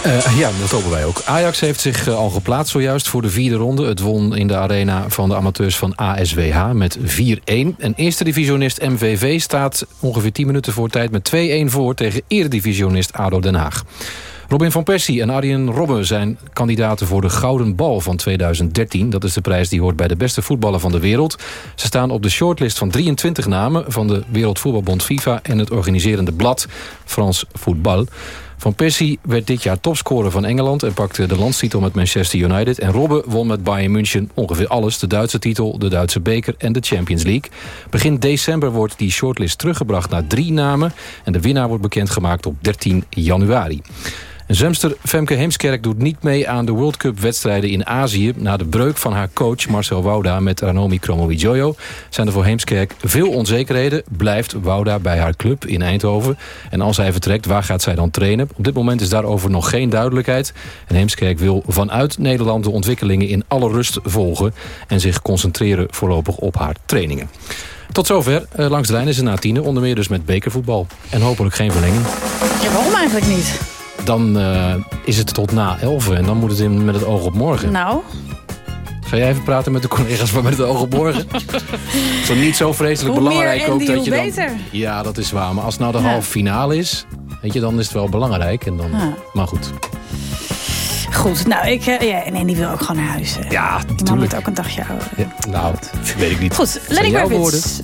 Speaker 17: Uh, ja, dat hopen wij ook. Ajax heeft zich uh, al geplaatst zojuist voor de vierde ronde. Het won in de arena van de amateurs van ASWH met 4-1. En eerste divisionist MVV staat ongeveer 10 minuten voor tijd... met 2-1 voor tegen eredivisionist ADO Den Haag. Robin van Persie en Arjen Robben zijn kandidaten voor de Gouden Bal van 2013. Dat is de prijs die hoort bij de beste voetballer van de wereld. Ze staan op de shortlist van 23 namen van de Wereldvoetbalbond FIFA... en het organiserende blad Frans Voetbal. Van Persie werd dit jaar topscorer van Engeland... en pakte de landstitel met Manchester United. En Robben won met Bayern München ongeveer alles. De Duitse titel, de Duitse beker en de Champions League. Begin december wordt die shortlist teruggebracht naar drie namen... en de winnaar wordt bekendgemaakt op 13 januari. Zwemster Femke Heemskerk doet niet mee aan de World Cup wedstrijden in Azië. Na de breuk van haar coach Marcel Wouda met Ranomi Kromowidjojo... zijn er voor Heemskerk veel onzekerheden. Blijft Wouda bij haar club in Eindhoven? En als hij vertrekt, waar gaat zij dan trainen? Op dit moment is daarover nog geen duidelijkheid. En Heemskerk wil vanuit Nederland de ontwikkelingen in alle rust volgen... en zich concentreren voorlopig op haar trainingen. Tot zover. Uh, langs de lijn is het na tienen. Onder meer dus met bekervoetbal. En hopelijk geen verlenging.
Speaker 15: Ja, waarom eigenlijk niet?
Speaker 17: Dan uh, is het tot na 11 en dan moet het in met het oog op morgen.
Speaker 15: Nou...
Speaker 17: Ga jij even praten met de collega's van met het oog op morgen? Het is niet zo vreselijk
Speaker 15: hoe
Speaker 17: belangrijk
Speaker 15: ook
Speaker 17: dat je dan.
Speaker 15: Beter.
Speaker 17: Ja, dat is waar. Maar als het nou de ja. halve finale is, weet je, dan is het wel belangrijk. En dan, ja. Maar goed.
Speaker 15: Goed, nou, ik, uh, ja, nee, die wil ook gewoon naar huis. Uh.
Speaker 17: Ja,
Speaker 15: natuurlijk. Die moet ook een dagje houden.
Speaker 17: Ja, nou, weet ik niet.
Speaker 15: Goed, Lenny Kravitz.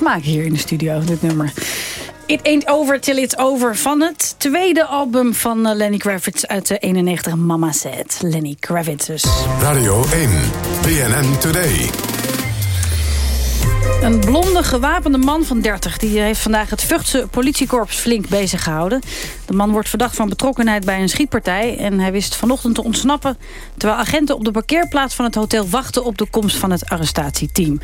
Speaker 15: Smaak hier in de studio, dit nummer. It Ain't Over Till It's Over van het tweede album van eh, Lenny Kravitz uit de 91 Mama Said. Lenny Kravitz dus.
Speaker 3: Radio 1, BNN Today.
Speaker 15: Een blonde gewapende man van 30 die heeft vandaag het Vughtse politiekorps flink bezig gehouden. De man wordt verdacht van betrokkenheid bij een schietpartij... en hij wist vanochtend te ontsnappen... terwijl agenten op de parkeerplaats van het hotel wachten op de komst van het arrestatieteam.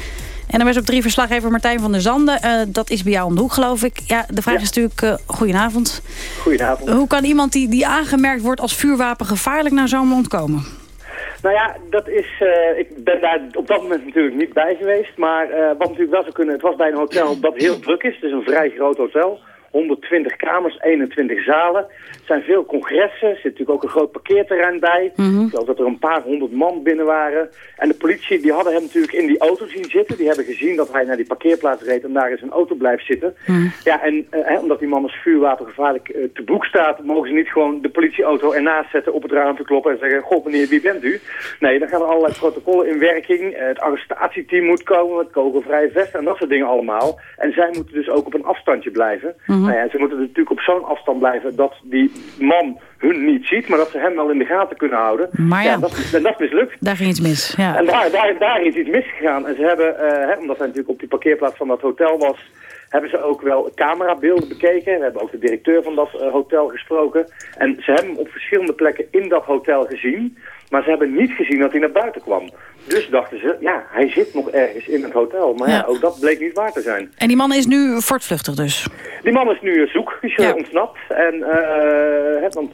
Speaker 15: En dan was op drie verslaggever Martijn van der Zanden. Uh, dat is bij jou om de hoek, geloof ik. Ja, de vraag is natuurlijk, uh, goedenavond.
Speaker 19: Goedenavond.
Speaker 15: Hoe kan iemand die, die aangemerkt wordt als vuurwapen gevaarlijk naar zo'n ontkomen?
Speaker 19: Nou ja, dat is, uh, ik ben daar op dat moment natuurlijk niet bij geweest. Maar wat natuurlijk wel zou kunnen, het was bij een hotel dat heel druk is. Het is een vrij groot hotel. 120 kamers, 21 zalen. Er zijn veel congressen. Er zit natuurlijk ook een groot parkeerterrein bij.
Speaker 15: Mhm.
Speaker 19: Ik geloof dat er een paar honderd man binnen waren. En de politie die hadden hem natuurlijk in die auto zien zitten. Die hebben gezien dat hij naar die parkeerplaats reed en daar in zijn auto blijft zitten.
Speaker 15: Mhm.
Speaker 19: Ja, en eh, omdat die man als vuurwapengevaarlijk uh, te boek staat... mogen ze niet gewoon de politieauto ernaast zetten, op het raam te kloppen... en zeggen, god meneer, wie bent u? Nee, dan gaan er allerlei protocollen in werking. Uh, het arrestatieteam moet komen met kogelvrije vesten en dat soort dingen allemaal. En zij moeten dus ook op een afstandje blijven.
Speaker 15: Mhm.
Speaker 19: Nou ja, ze moeten natuurlijk op zo'n afstand blijven dat die man hun niet ziet, maar dat ze hem wel in de gaten kunnen houden.
Speaker 15: Maar ja,
Speaker 19: dat, en dat is mislukt.
Speaker 15: Daar ging iets mis, ja.
Speaker 19: En daar, daar, daar is iets misgegaan. En ze hebben, uh, hè, omdat hij natuurlijk op die parkeerplaats van dat hotel was, hebben ze ook wel camerabeelden bekeken. We hebben ook de directeur van dat uh, hotel gesproken. En ze hebben hem op verschillende plekken in dat hotel gezien. Maar ze hebben niet gezien dat hij naar buiten kwam. Dus dachten ze, ja, hij zit nog ergens in het hotel. Maar ja,
Speaker 15: Ja.
Speaker 19: ook dat bleek niet waar te zijn.
Speaker 15: En die man is nu voortvluchtig dus.
Speaker 19: Die man is nu zoek, die is
Speaker 15: Ja.
Speaker 19: ontsnapt. En, uh, want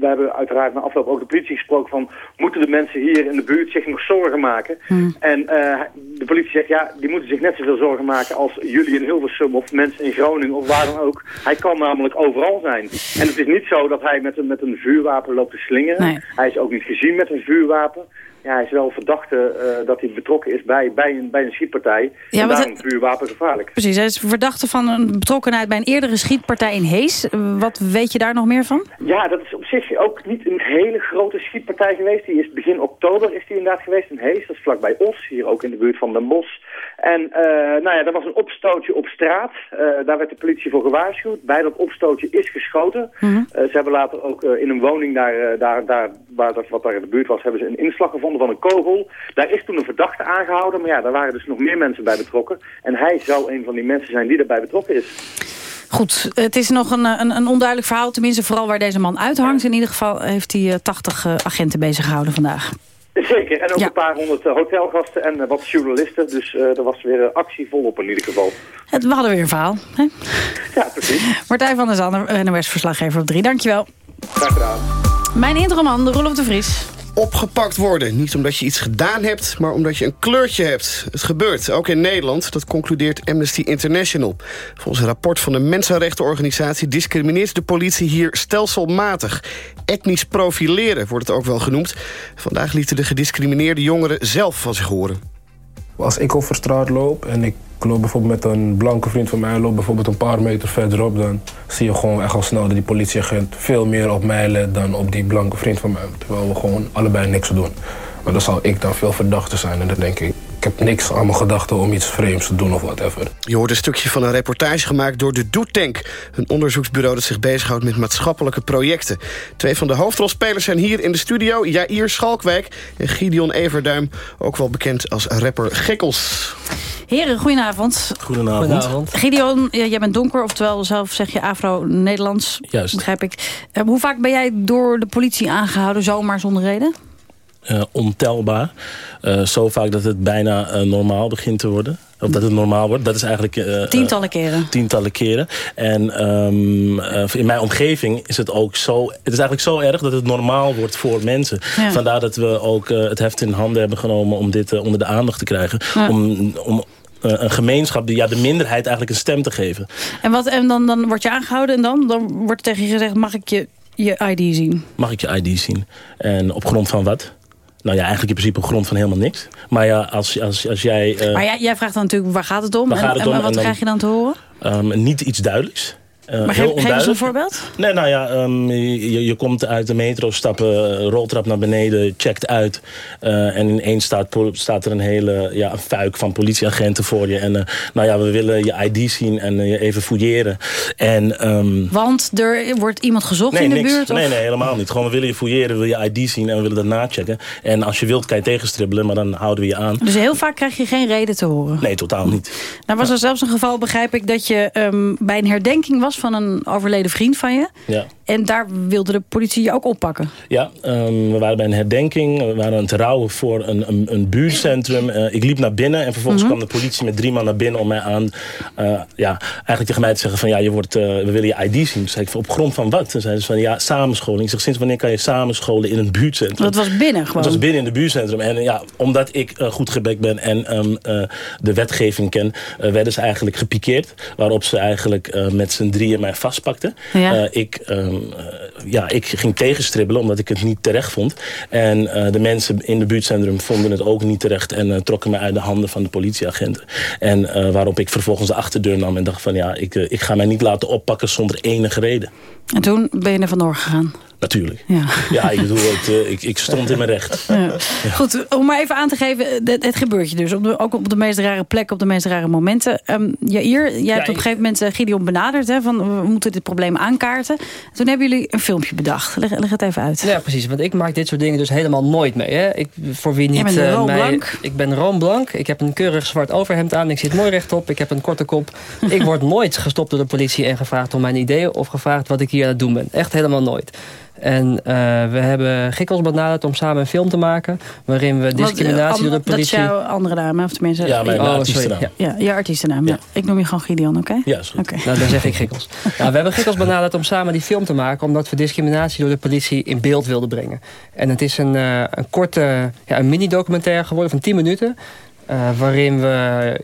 Speaker 19: we hebben uiteraard na afloop ook de politie gesproken van... moeten de mensen hier in de buurt zich nog zorgen maken?
Speaker 15: Hmm.
Speaker 19: En eh, de politie zegt, ja, die moeten zich net zoveel zorgen maken... als jullie in Hilversum of mensen in Groningen of waar dan ook. Hij kan namelijk overal zijn. En het is niet zo dat hij met een, met een vuurwapen loopt te slingeren.
Speaker 15: Nee.
Speaker 19: Hij is ook niet gezien met een vuurwapen. Ja, hij is wel verdachte eh, dat hij betrokken is bij, bij, een, bij een schietpartij.
Speaker 15: Ja,
Speaker 19: en daarom vuurwapen gevaarlijk.
Speaker 15: Precies, hij is verdachte van een betrokkenheid bij een eerdere schietpartij in Hees. Wat weet je daar nog meer van?
Speaker 19: Ja, dat is op zich ook niet een hele grote schietpartij geweest. Die is begin oktober is die inderdaad geweest in Hees. Dat is vlakbij Os, hier ook in de buurt van Den Bosch. En eh, nou ja, er was een opstootje op straat. Eh, daar werd de politie voor gewaarschuwd. Bij dat opstootje is geschoten.
Speaker 15: Mhm.
Speaker 19: Ze hebben later ook in een woning daar, daar, daar, waar dat, wat daar in de buurt was, hebben ze een inslag gevonden van een kogel. Daar is toen een verdachte aangehouden. Maar ja, daar waren dus nog meer mensen bij betrokken. En hij zou een van die mensen zijn die daarbij betrokken is.
Speaker 15: Goed, het is nog een, een, een onduidelijk verhaal. Tenminste, vooral waar deze man uithangt. In ieder geval heeft hij eh, 80 eh, agenten bezig gehouden vandaag.
Speaker 19: Zeker, en ook
Speaker 15: Ja.
Speaker 19: een paar honderd eh, hotelgasten en eh, wat journalisten. Dus eh, er was weer eh, actie volop in ieder geval.
Speaker 15: Het, we hadden weer een verhaal. Hè?
Speaker 19: Ja, precies.
Speaker 15: Martijn van der Zander, NOS-verslaggever op 3. Dankjewel.
Speaker 19: Graag gedaan.
Speaker 15: Mijn introman, Rolf de Vries.
Speaker 16: Opgepakt worden. Niet omdat je iets gedaan hebt, maar omdat je een kleurtje hebt. Het gebeurt, ook in Nederland. Dat concludeert Amnesty International. Volgens een rapport van de mensenrechtenorganisatie... discrimineert de politie hier stelselmatig. Etnisch profileren wordt het ook wel genoemd. Vandaag lieten de gediscrimineerde jongeren zelf van zich horen.
Speaker 20: Als ik over straat loop en ik loop bijvoorbeeld met een blanke vriend van mij... loop bijvoorbeeld een paar meter verderop... dan zie je gewoon echt al snel dat die politieagent veel meer op mij let... dan op die blanke vriend van mij. Terwijl we gewoon allebei niks doen. Maar dan zou ik dan veel verdachter zijn. En dan denk ik, ik heb niks aan mijn gedachten om iets vreemds te doen of whatever.
Speaker 16: Je hoort een stukje van een reportage gemaakt door de Doetank. Een onderzoeksbureau dat zich bezighoudt met maatschappelijke projecten. Twee van de hoofdrolspelers zijn hier in de studio. Jair Schalkwijk en Gideon Everduim. Ook wel bekend als rapper Gekkels.
Speaker 15: Heren, goedenavond.
Speaker 21: Goedenavond.
Speaker 15: Gideon, ja, jij bent donker, oftewel zelf zeg je Afro-Nederlands.
Speaker 21: Juist.
Speaker 15: Begrijp ik. Eh, hoe vaak ben jij door de politie aangehouden, zomaar zonder reden?
Speaker 21: Eh, ontelbaar. Eh, zo vaak dat het bijna eh, normaal begint te worden. Of dat het normaal wordt. Dat is eigenlijk...
Speaker 15: Tientallen keren.
Speaker 21: tientallen keren. En ehm, eh, in mijn omgeving is het ook zo... Het is eigenlijk zo erg dat het normaal wordt voor mensen.
Speaker 15: Ja.
Speaker 21: Vandaar dat we ook het heft in handen hebben genomen... om dit onder de aandacht te krijgen.
Speaker 15: Ja.
Speaker 21: Om, om een gemeenschap, die, ja, de minderheid eigenlijk een stem te geven.
Speaker 15: En, wat, en dan, dan word je aangehouden en dan? Dan wordt tegen je gezegd, mag ik je, je ID zien?
Speaker 21: Mag ik je ID zien? En op grond van wat? Nou ja, eigenlijk in principe op grond van helemaal niks. Maar ja, als, als, als jij... eh,
Speaker 15: maar jij, jij vraagt dan natuurlijk, waar gaat het om?
Speaker 21: Waar
Speaker 15: en,
Speaker 21: gaat het
Speaker 15: en
Speaker 21: om?
Speaker 15: wat
Speaker 21: En dan-
Speaker 15: krijg je dan te horen?
Speaker 21: Ehm, niet iets duidelijks. Uh,
Speaker 15: maar
Speaker 21: heel
Speaker 15: geef, geef eens een voorbeeld.
Speaker 21: Nee, nou ja, um, je, je, komt uit de metro stappen, roltrap naar beneden, checkt uit. Uh, en ineens staat, staat er een hele ja, een fuik van politieagenten voor je. En uh, nou ja, we willen je ID zien en je even fouilleren. En, um,
Speaker 15: Want er wordt iemand gezocht
Speaker 21: nee,
Speaker 15: in de
Speaker 21: niks.
Speaker 15: buurt?
Speaker 21: Nee, nee, helemaal niet. Gewoon we willen je fouilleren, we willen je ID zien en we willen dat nachecken. En als je wilt kan je tegenstribbelen, maar dan houden we je aan.
Speaker 15: Dus heel vaak krijg je geen reden te horen?
Speaker 21: Nee, totaal niet.
Speaker 15: Nou was er zelfs een geval, begrijp ik, dat je um, bij een herdenking was van een overleden vriend van je.
Speaker 21: Ja.
Speaker 15: En daar wilde de politie je ook oppakken.
Speaker 21: Ja, um, we waren bij een herdenking. We waren aan het rouwen voor een, een, een buurtcentrum. Uh, ik liep naar binnen en vervolgens mm -hmm. kwam de politie met drie man naar binnen om mij aan... Uh, ja, eigenlijk tegen mij te zeggen van ja, je wordt, uh, we willen je ID zien. Dus zei ik op grond van wat? Toen zeiden ze van ja, samenscholing. Ik zeg, sinds wanneer kan je samenscholen in een buurtcentrum?
Speaker 15: Dat was binnen gewoon?
Speaker 21: Dat was binnen in het buurtcentrum. En ja, omdat ik goed gebekt ben en um, de wetgeving ken... werden ze eigenlijk gepikeerd. Waarop ze eigenlijk met z'n drieën mij vastpakten.
Speaker 15: Ja.
Speaker 21: ik... Um, uh, ja, ik ging tegenstribbelen omdat ik het niet terecht vond. En uh, de mensen in het buurtcentrum vonden het ook niet terecht... en uh, trokken me uit de handen van de politieagenten. En waarop ik vervolgens de achterdeur nam en dacht van... ja, ik, ik ga mij niet laten oppakken zonder enige reden.
Speaker 15: En toen ben je er vandoor gegaan?
Speaker 21: Natuurlijk.
Speaker 15: Ja,
Speaker 21: ja ik bedoel, het, uh, ik, ik stond in mijn recht.
Speaker 15: Ja. Ja. Goed, om maar even aan te geven, het, het gebeurt je dus. Op de, ook op de meest rare plekken, op de meest rare momenten. Um, Jair, jij hebt op een gegeven moment Gideon benaderd. Hè, van, we moeten dit probleem aankaarten. Toen hebben jullie een filmpje bedacht. Leg, leg het even uit.
Speaker 22: Ja, precies. Want ik maak dit soort dingen dus helemaal nooit mee. Hè. Ik, voor wie niet, uh,
Speaker 15: mij,
Speaker 22: ik ben roomblank. Ik heb een keurig zwart overhemd aan. Ik zit mooi rechtop. Ik heb een korte kop. ik word nooit gestopt door de politie en gevraagd om mijn ideeën... of gevraagd wat ik hier aan het doen ben. Echt helemaal nooit. En uh, we hebben Gikkels benaderd om samen een film te maken... waarin we discriminatie
Speaker 15: Wat,
Speaker 22: door de politie...
Speaker 15: Dat is jouw andere naam, of tenminste...
Speaker 21: Ja, mijn
Speaker 22: oh,
Speaker 21: artiestennaam.
Speaker 22: sorry.
Speaker 15: Ja, je artiestennaam. Ja. Ik noem je gewoon Gideon, oké? Okay?
Speaker 21: Ja, is goed.
Speaker 15: Okay.
Speaker 22: Nou, dan zeg ik Gikkels. nou, we hebben Gikkels benaderd om samen die film te maken... omdat we discriminatie door de politie in beeld wilden brengen. En het is een, uh, een korte ja, een mini-documentaire geworden van 10 minuten... Uh, waarin we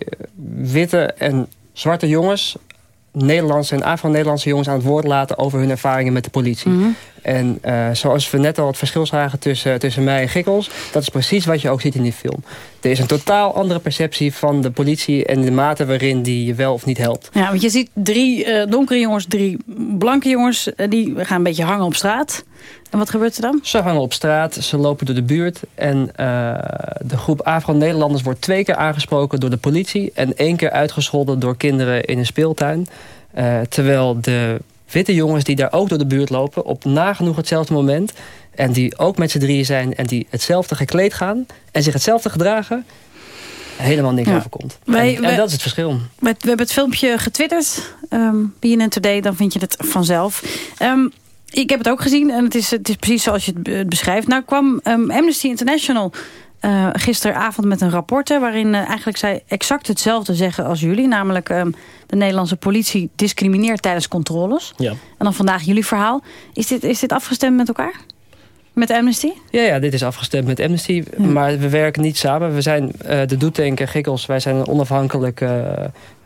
Speaker 22: witte en zwarte jongens Nederlandse en Afro-Nederlandse jongens aan het woord laten... over hun ervaringen met de politie.
Speaker 15: -hmm.
Speaker 22: En uh, zoals we net al het verschil zagen tussen, tussen mij en Gikkels... dat is precies wat je ook ziet in die film. Er is een totaal andere perceptie van de politie... en de mate waarin die je wel of niet helpt.
Speaker 15: Ja, want je ziet drie uh, donkere jongens, drie blanke jongens... Uh, die gaan een beetje hangen op straat. En wat gebeurt er dan?
Speaker 22: Ze hangen op straat, ze lopen door de buurt... en de groep Afro-Nederlanders wordt twee keer aangesproken door de politie... en één keer uitgescholden door kinderen in een speeltuin... terwijl de witte jongens die daar ook door de buurt lopen... op nagenoeg hetzelfde moment... en die ook met z'n drieën zijn... en die hetzelfde gekleed gaan... en zich hetzelfde gedragen... helemaal niks ja. overkomt. Wij, en, wij, dat is het verschil.
Speaker 15: We, we hebben het filmpje getwitterd. Um, BNN Today, dan vind je het vanzelf. Um, ik heb het ook gezien en het is, het is precies zoals je het beschrijft. Nou kwam um, Amnesty International... Uh, gisteravond met een rapport waarin uh, eigenlijk zij exact hetzelfde zeggen als jullie. Namelijk uh, de Nederlandse politie discrimineert tijdens controles.
Speaker 21: Ja.
Speaker 15: En dan vandaag jullie verhaal. Is dit, is dit afgestemd met elkaar? Met Amnesty?
Speaker 22: Ja, ja, dit is afgestemd met Amnesty. Ja. Maar we werken niet samen. We zijn de Doetank en Gikkels. Wij zijn een onafhankelijk,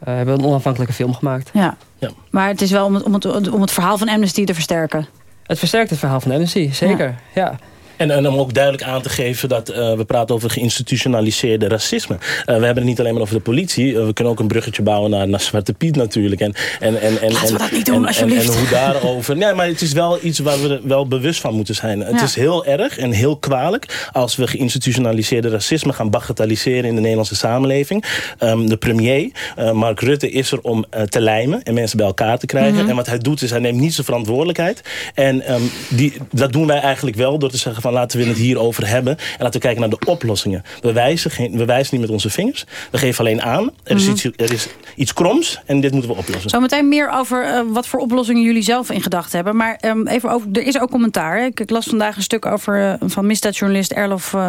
Speaker 22: hebben een onafhankelijke film gemaakt.
Speaker 15: Ja.
Speaker 21: ja.
Speaker 15: Maar het is wel om het, om, het, om het verhaal van Amnesty te versterken.
Speaker 22: Het versterkt het verhaal van Amnesty, zeker. ja. ja.
Speaker 21: En, en, om ook duidelijk aan te geven dat uh, we praten over geïnstitutionaliseerde racisme. Uh, we hebben het niet alleen maar over de politie. Uh, we kunnen ook een bruggetje bouwen naar, naar Zwarte Piet natuurlijk. En, en, en, en,
Speaker 15: Laten we dat niet doen, alsjeblieft.
Speaker 21: En, en, hoe daarover... Nee, maar het is wel iets waar we wel bewust van moeten zijn. Ja. Het is heel erg en heel kwalijk als we geïnstitutionaliseerde racisme gaan bagatelliseren in de Nederlandse samenleving. Um, de premier, Mark Rutte, is er om te lijmen en mensen bij elkaar te krijgen. Mm -hmm. En wat hij doet is, hij neemt niet zijn verantwoordelijkheid. En um, die, dat doen wij eigenlijk wel door te zeggen van van laten we het hierover hebben. En laten we kijken naar de oplossingen. We wijzen, geen, we wijzen niet met onze vingers. We geven alleen aan. Er is, mm -hmm. iets, er is iets kroms en dit moeten we oplossen.
Speaker 15: Zometeen meer over uh, wat voor oplossingen jullie zelf in gedachten hebben. Maar um, even over, er is ook commentaar. Hè? Ik, ik, las vandaag een stuk over uh, van misdaadjournalist Erlof... Uh,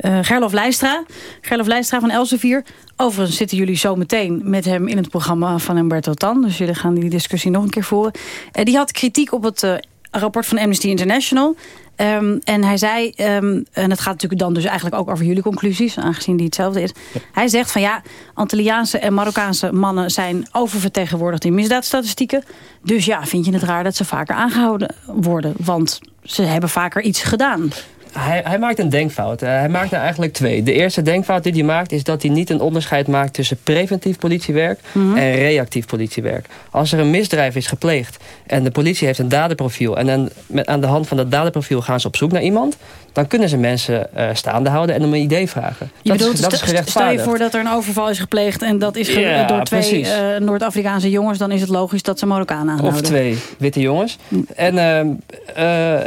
Speaker 15: Uh, Gerlof Leistra. Gerlof Leistra van Elsevier. Overigens zitten jullie zo meteen met hem in het programma van Humberto Tan. Dus jullie gaan die discussie nog een keer voeren. Uh, die had kritiek op het uh, rapport van Amnesty International. Um, en hij zei, um, en het gaat natuurlijk dan dus eigenlijk ook over jullie conclusies, aangezien die hetzelfde is. Ja. Hij zegt van ja, Antilliaanse en Marokkaanse mannen zijn oververtegenwoordigd in misdaadstatistieken. Dus ja, vind je het raar dat ze vaker aangehouden worden? Want ze hebben vaker iets gedaan.
Speaker 22: Hij, hij maakt een denkfout. Uh, hij maakt er eigenlijk twee. De eerste denkfout die hij maakt is dat hij niet een onderscheid maakt tussen preventief politiewerk
Speaker 15: Mhm.
Speaker 22: en reactief politiewerk. Als er een misdrijf is gepleegd en de politie heeft een daderprofiel en dan met, aan de hand van dat daderprofiel gaan ze op zoek naar iemand, dan kunnen ze mensen eh, staande houden en om een idee vragen.
Speaker 15: Je
Speaker 22: dat
Speaker 15: bedoelt,
Speaker 22: is, dat is
Speaker 15: st- stel je voor dat er een overval is gepleegd... en dat is ge-
Speaker 22: Ja,
Speaker 15: door twee eh, Noord-Afrikaanse jongens... dan is het logisch dat ze Marokkanen aanhouden.
Speaker 22: Of twee witte jongens. En ehm, eh,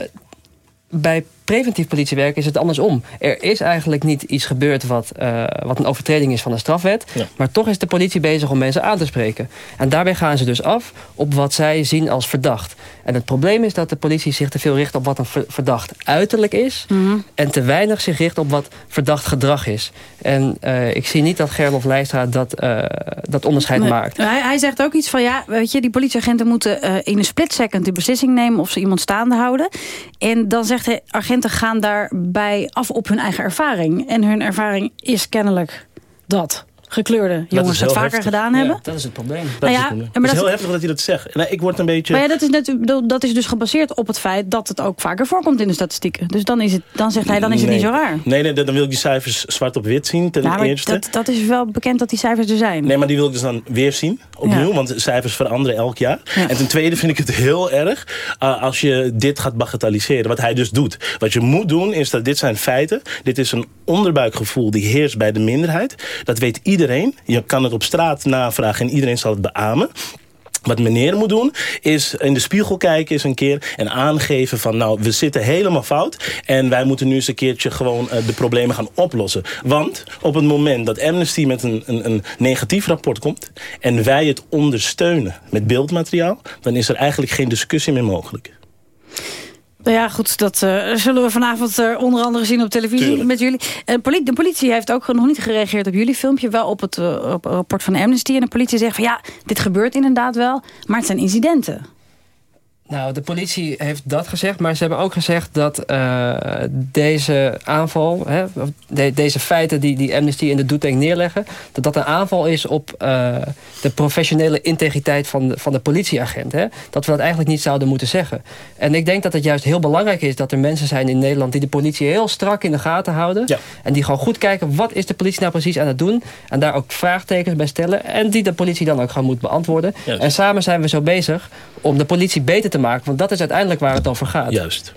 Speaker 22: bij preventief politiewerk is het andersom. Er is eigenlijk niet iets gebeurd wat, eh, wat een overtreding is van de strafwet. Maar toch is de politie bezig om mensen aan te spreken. En daarbij gaan ze dus af op wat zij zien als verdacht. En het probleem is dat de politie zich te veel richt op wat een ver- verdacht uiterlijk is.
Speaker 15: Mhm.
Speaker 22: En te weinig zich richt op wat verdacht gedrag is. En eh, ik zie niet dat Gerlof Leijstra dat, eh, dat onderscheid maakt.
Speaker 15: Hij, hij zegt ook iets van, ja, weet je, die politieagenten moeten eh, in een split second de beslissing nemen of ze iemand staande houden. En dan zegt hij, agenten gaan daarbij af op hun eigen ervaring. En hun ervaring is kennelijk dat gekleurde jongens
Speaker 21: is
Speaker 15: het
Speaker 21: heel
Speaker 15: vaker
Speaker 21: heftig.
Speaker 15: gedaan hebben.
Speaker 22: Dat is het probleem.
Speaker 21: Dat
Speaker 15: Nou
Speaker 21: is
Speaker 15: ja,
Speaker 21: het probleem.
Speaker 15: maar
Speaker 21: het is
Speaker 15: dat-
Speaker 21: heel heftig dat hij dat zegt. Nou, ik word een beetje...
Speaker 15: Maar ja, dat is, net, dat is dus gebaseerd op het feit dat het ook vaker voorkomt in de statistieken. Dus dan, is het, dan zegt hij, dan is het
Speaker 21: nee.
Speaker 15: niet zo raar.
Speaker 21: Nee, nee, dan wil ik die cijfers zwart op wit zien ten
Speaker 15: Ja,
Speaker 21: eerste.
Speaker 15: dat, dat is wel bekend dat die cijfers er zijn.
Speaker 21: Nee, maar die wil ik dus dan weer zien, opnieuw.
Speaker 15: Ja.
Speaker 21: Want cijfers veranderen elk jaar. En ten tweede vind ik het heel erg uh, als je dit gaat bagatelliseren. Wat hij dus doet. Wat je moet doen is dat dit zijn feiten. Dit is een onderbuikgevoel die heerst bij de minderheid. Dat weet iedereen. Je kan het op straat navragen en iedereen zal het beamen. Wat meneer moet doen, is in de spiegel kijken eens een keer... en aangeven van, nou, we zitten helemaal fout... en wij moeten nu eens een keertje gewoon eh, de problemen gaan oplossen. Want op het moment dat Amnesty met een, een, een negatief rapport komt... en wij het ondersteunen met beeldmateriaal... dan is er eigenlijk geen discussie meer mogelijk.
Speaker 15: Nou ja, goed, dat eh, zullen we vanavond eh, onder andere zien op televisie
Speaker 21: Tuurlijk.
Speaker 15: met jullie. Eh, poli- de politie heeft ook nog niet gereageerd op jullie filmpje, wel op het op rapport van Amnesty. En de politie zegt van ja, dit gebeurt inderdaad wel, maar het zijn incidenten.
Speaker 22: Nou, de politie heeft dat gezegd, maar ze hebben ook gezegd dat eh, deze aanval, hè, de- deze feiten die, die Amnesty in de doetank neerleggen, dat dat een aanval is op eh, de professionele integriteit van de, van de politieagent. Hè? Dat we dat eigenlijk niet zouden moeten zeggen. En ik denk dat het juist heel belangrijk is dat er mensen zijn in Nederland die de politie heel strak in de gaten houden. En die gewoon goed kijken, wat is de politie nou precies aan het doen? En daar ook vraagtekens bij stellen. En die de politie dan ook gewoon moet beantwoorden.
Speaker 21: Juist.
Speaker 22: En samen zijn we zo bezig om de politie beter te maken. Want dat is uiteindelijk waar het over gaat.
Speaker 21: Juist.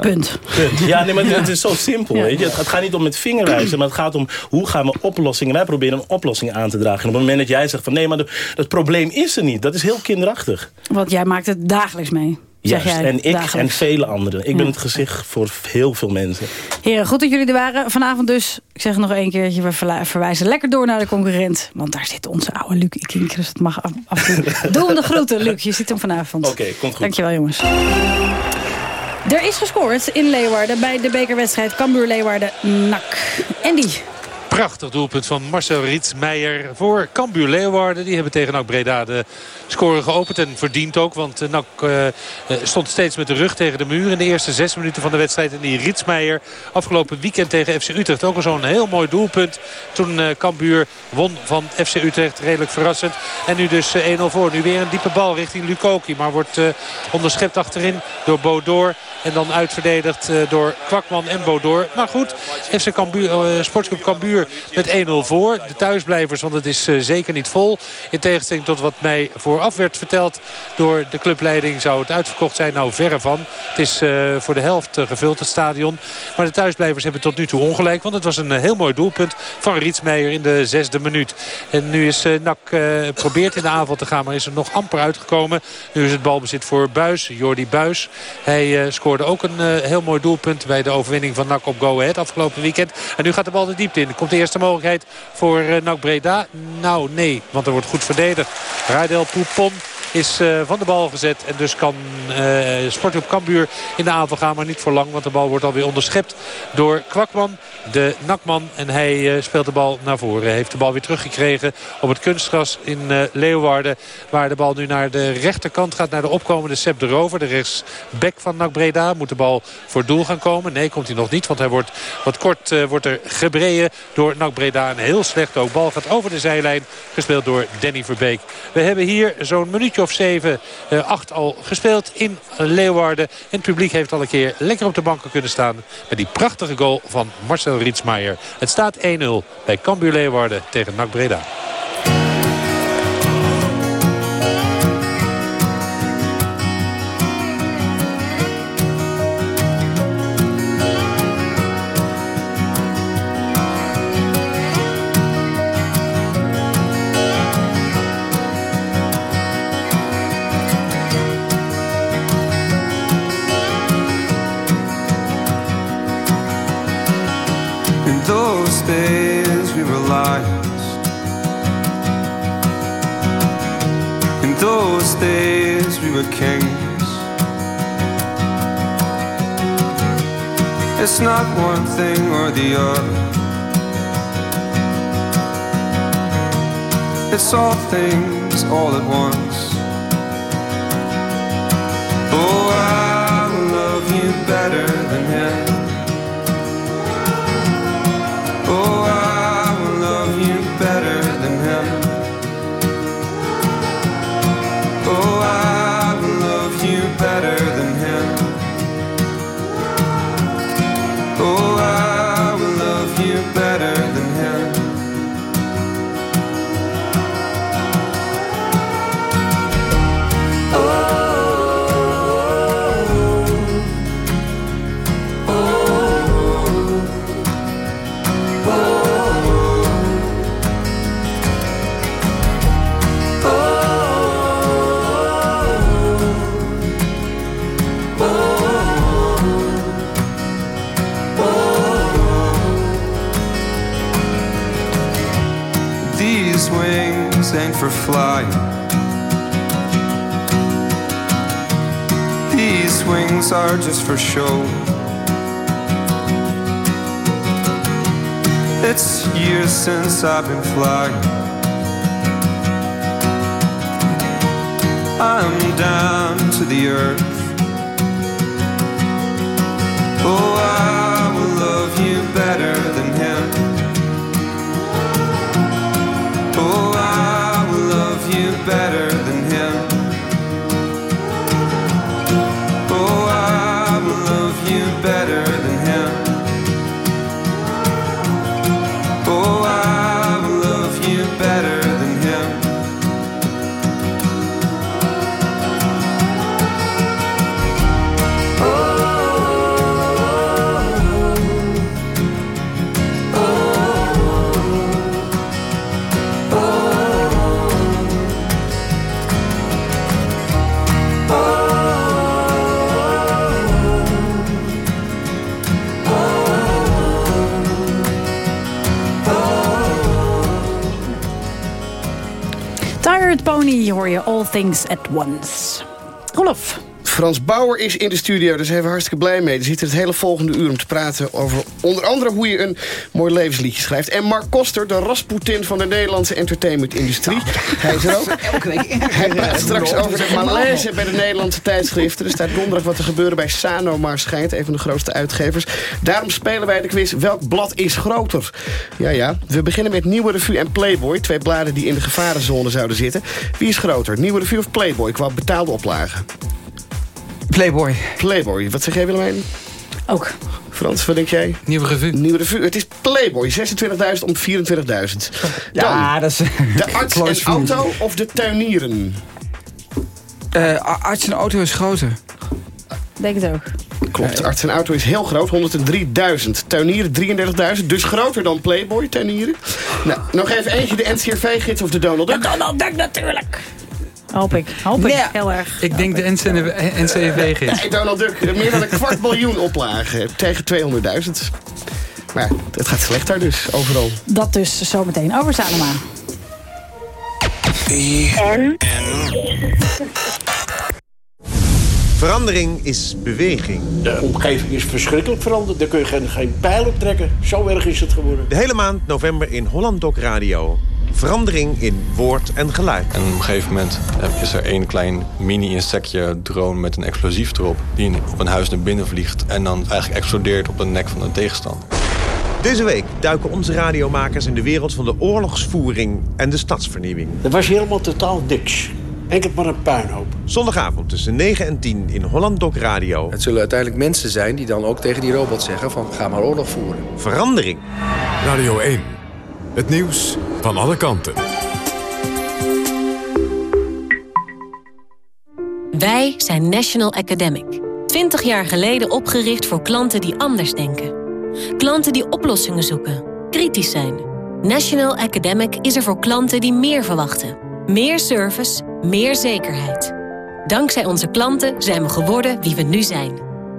Speaker 15: Punt.
Speaker 21: Punt. Ja, nee, maar het is zo simpel.
Speaker 15: Ja.
Speaker 21: Weet je? Het, het gaat niet om met vingerwijzen, maar het gaat om hoe gaan we oplossingen. Wij proberen een oplossing aan te dragen. En op het moment dat jij zegt van nee, maar de, het probleem is er niet. Dat is heel kinderachtig.
Speaker 15: Want jij maakt het dagelijks mee.
Speaker 21: Juist.
Speaker 15: jij,
Speaker 21: En ik en vele anderen. Ik ben
Speaker 15: Ja.
Speaker 21: het gezicht voor heel veel mensen.
Speaker 15: Heren, goed dat jullie er waren. Vanavond dus, ik zeg nog één keertje, we verwijzen lekker door naar de concurrent. Want daar zit onze oude Luc Ikink, dus dat mag af. Doe hem de groeten, Luc. Je ziet hem vanavond.
Speaker 21: Oké, komt goed.
Speaker 15: Dankjewel, jongens. Er is gescoord in Leeuwarden bij de bekerwedstrijd Cambuur-Leeuwarden-NAC. Andy.
Speaker 18: Prachtig doelpunt van Marcel Rietsmeijer voor Cambuur Leeuwarden. Die hebben tegen NAC Breda de score geopend. En verdient ook, want NAC eh, eh, stond steeds met de rug tegen de muur in de eerste zes minuten van de wedstrijd. En die Rietsmeijer afgelopen weekend tegen FC Utrecht ook al zo'n heel mooi doelpunt. Toen eh Cambuur won van FC Utrecht, redelijk verrassend. En nu dus eh, 1-0 voor. Nu weer een diepe bal richting Lukoki. Maar wordt eh, onderschept achterin door Bodor. En dan uitverdedigd door Kwakman en Bodor. Maar goed, FC Cambuur, Sportclub Cambuur met 1-0 voor. De thuisblijvers, want het is eh, zeker niet vol. In tegenstelling tot wat mij vooraf werd verteld door de clubleiding... zou het uitverkocht zijn. Nou, verre van. Het is eh, voor de helft eh, gevuld, het stadion. Maar de thuisblijvers hebben tot nu toe ongelijk. Want het was een heel mooi doelpunt van Rietsmeijer in de zesde minuut. En nu is eh, probeert in de aanval te gaan, maar is er nog amper uitgekomen. Nu is het balbezit voor Buis, Jordi Buis. Hij scoorde ook een heel mooi doelpunt bij de overwinning van NAC op Go Ahead afgelopen weekend. En nu gaat de bal de diepte in. De eerste mogelijkheid voor eh, NAC Breda? Nou, nee, want er wordt goed verdedigd. Radel Poupon is eh, van de bal gezet. En dus kan eh Sportclub Cambuur in de aanval gaan. Maar niet voor lang, want de bal wordt alweer onderschept door Kwakman, de nakman. En hij eh, speelt de bal naar voren. Heeft de bal weer teruggekregen op het kunstgras in Leeuwarden. Waar de bal nu naar de rechterkant gaat. Naar de opkomende Sepp de Rover. De rechtsback van NAC Breda. Moet de bal voor doel gaan komen. Nee, komt hij nog niet. Want hij wordt wat kort eh, wordt er gebreien door NAC Breda. En heel slecht ook. Bal gaat over de zijlijn. Gespeeld door Danny Verbeek. We hebben hier zo'n minuutje of zeven, acht al gespeeld in Leeuwarden. En het publiek heeft al een keer lekker op de banken kunnen staan. Met die prachtige goal van Marcel Rietsmaier. Het staat 1-0 bij Cambuur Leeuwarden tegen NAC Breda.
Speaker 23: Days we were lions. In those days we were kings. It's not one thing or the other. It's all things all at once. Oh, I love you better than him. Flying. These wings are just for show. It's years since I've been flying. I'm down to the earth. Oh, I will love you better better
Speaker 15: Things at Once. Rolf.
Speaker 16: Frans Bauer is in de studio, daar zijn we hartstikke blij mee. Er zit het hele volgende uur om te praten over onder andere hoe je een mooi levensliedje schrijft. En Mark Koster, de Rasputin van de Nederlandse entertainmentindustrie. Hij is er ook. Hij praat straks over de malaise bij de Nederlandse tijdschriften. Er staat donderdag wat er gebeuren bij Sanomar schijnt, een van de grootste uitgevers. Daarom spelen wij de quiz Welk blad is groter? Ja, ja. We beginnen met Nieuwe Revue en Playboy. Twee bladen die in de gevarenzone zouden zitten. Wie is groter? Nieuwe Revue of Playboy qua betaalde oplagen?
Speaker 24: Playboy.
Speaker 16: Playboy. Wat zeg jij Willemijn?
Speaker 15: Ook.
Speaker 16: Frans, wat denk jij?
Speaker 24: Nieuwe revue.
Speaker 16: Nieuwe revue. Het is Playboy. 26.000 om 24.000.
Speaker 24: Ja, dat is...
Speaker 16: De arts en auto of de tuinieren?
Speaker 24: Uh, arts en auto is groter.
Speaker 15: Denk het ook.
Speaker 16: Klopt, arts en auto is heel groot, 103.000. Tuinieren 33.000, dus groter dan Playboy, tuinieren. Nou, nog even eentje, de NCRV-gids of de Donald Duck?
Speaker 15: De Donald Duck natuurlijk. Hoop ik. Hoop ik.
Speaker 24: Ja.
Speaker 15: Heel erg.
Speaker 24: Ik denk de NCV-gids.
Speaker 16: Nee, Donald Duck, meer dan een kwart miljoen oplagen tegen 200.000. Maar het gaat slecht daar dus, overal.
Speaker 15: Dat dus zometeen over Sanoma.
Speaker 25: En? Verandering is beweging.
Speaker 8: De omgeving is verschrikkelijk veranderd. Daar kun je geen, geen pijl op trekken. Zo erg is het geworden.
Speaker 25: De hele maand november in Holland Doc Radio. Verandering in woord en geluid.
Speaker 26: En op een gegeven moment is er één klein mini-insectje, drone met een explosief erop... die op een huis naar binnen vliegt en dan eigenlijk explodeert op de nek van de tegenstander.
Speaker 25: Deze week duiken onze radiomakers in de wereld van de oorlogsvoering en de stadsvernieuwing.
Speaker 8: Er was helemaal totaal niks. Enkel maar een puinhoop.
Speaker 25: Zondagavond tussen 9 en 10 in Holland Doc Radio.
Speaker 27: Het zullen uiteindelijk mensen zijn die dan ook tegen die robot zeggen van ga maar oorlog voeren.
Speaker 25: Verandering.
Speaker 3: Radio 1. Het nieuws van alle kanten.
Speaker 28: Wij zijn National Academic. 20 jaar geleden opgericht voor klanten die anders denken. Klanten die oplossingen zoeken, kritisch zijn. National Academic is er voor klanten die meer verwachten. Meer service, meer zekerheid. Dankzij onze klanten zijn we geworden wie we nu zijn.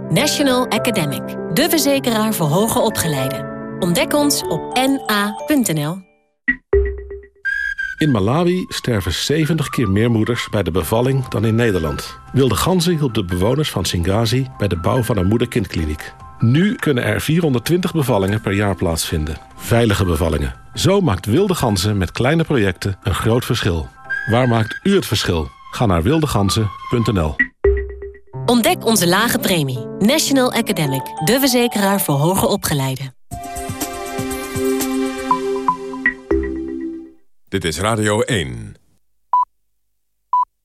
Speaker 28: National Academic, de verzekeraar voor hoger opgeleiden. Ontdek ons op na.nl.
Speaker 29: In Malawi sterven 70 keer meer moeders bij de bevalling dan in Nederland. Wilde Ganzen hielp de bewoners van Singazi bij de bouw van een moeder-kindkliniek. Nu kunnen er 420 bevallingen per jaar plaatsvinden. Veilige bevallingen. Zo maakt Wilde Ganzen met kleine projecten een groot verschil. Waar maakt u het verschil? Ga naar wildeganzen.nl
Speaker 28: Ontdek onze lage premie. National Academic, de verzekeraar voor hoger opgeleiden.
Speaker 3: Dit is Radio 1.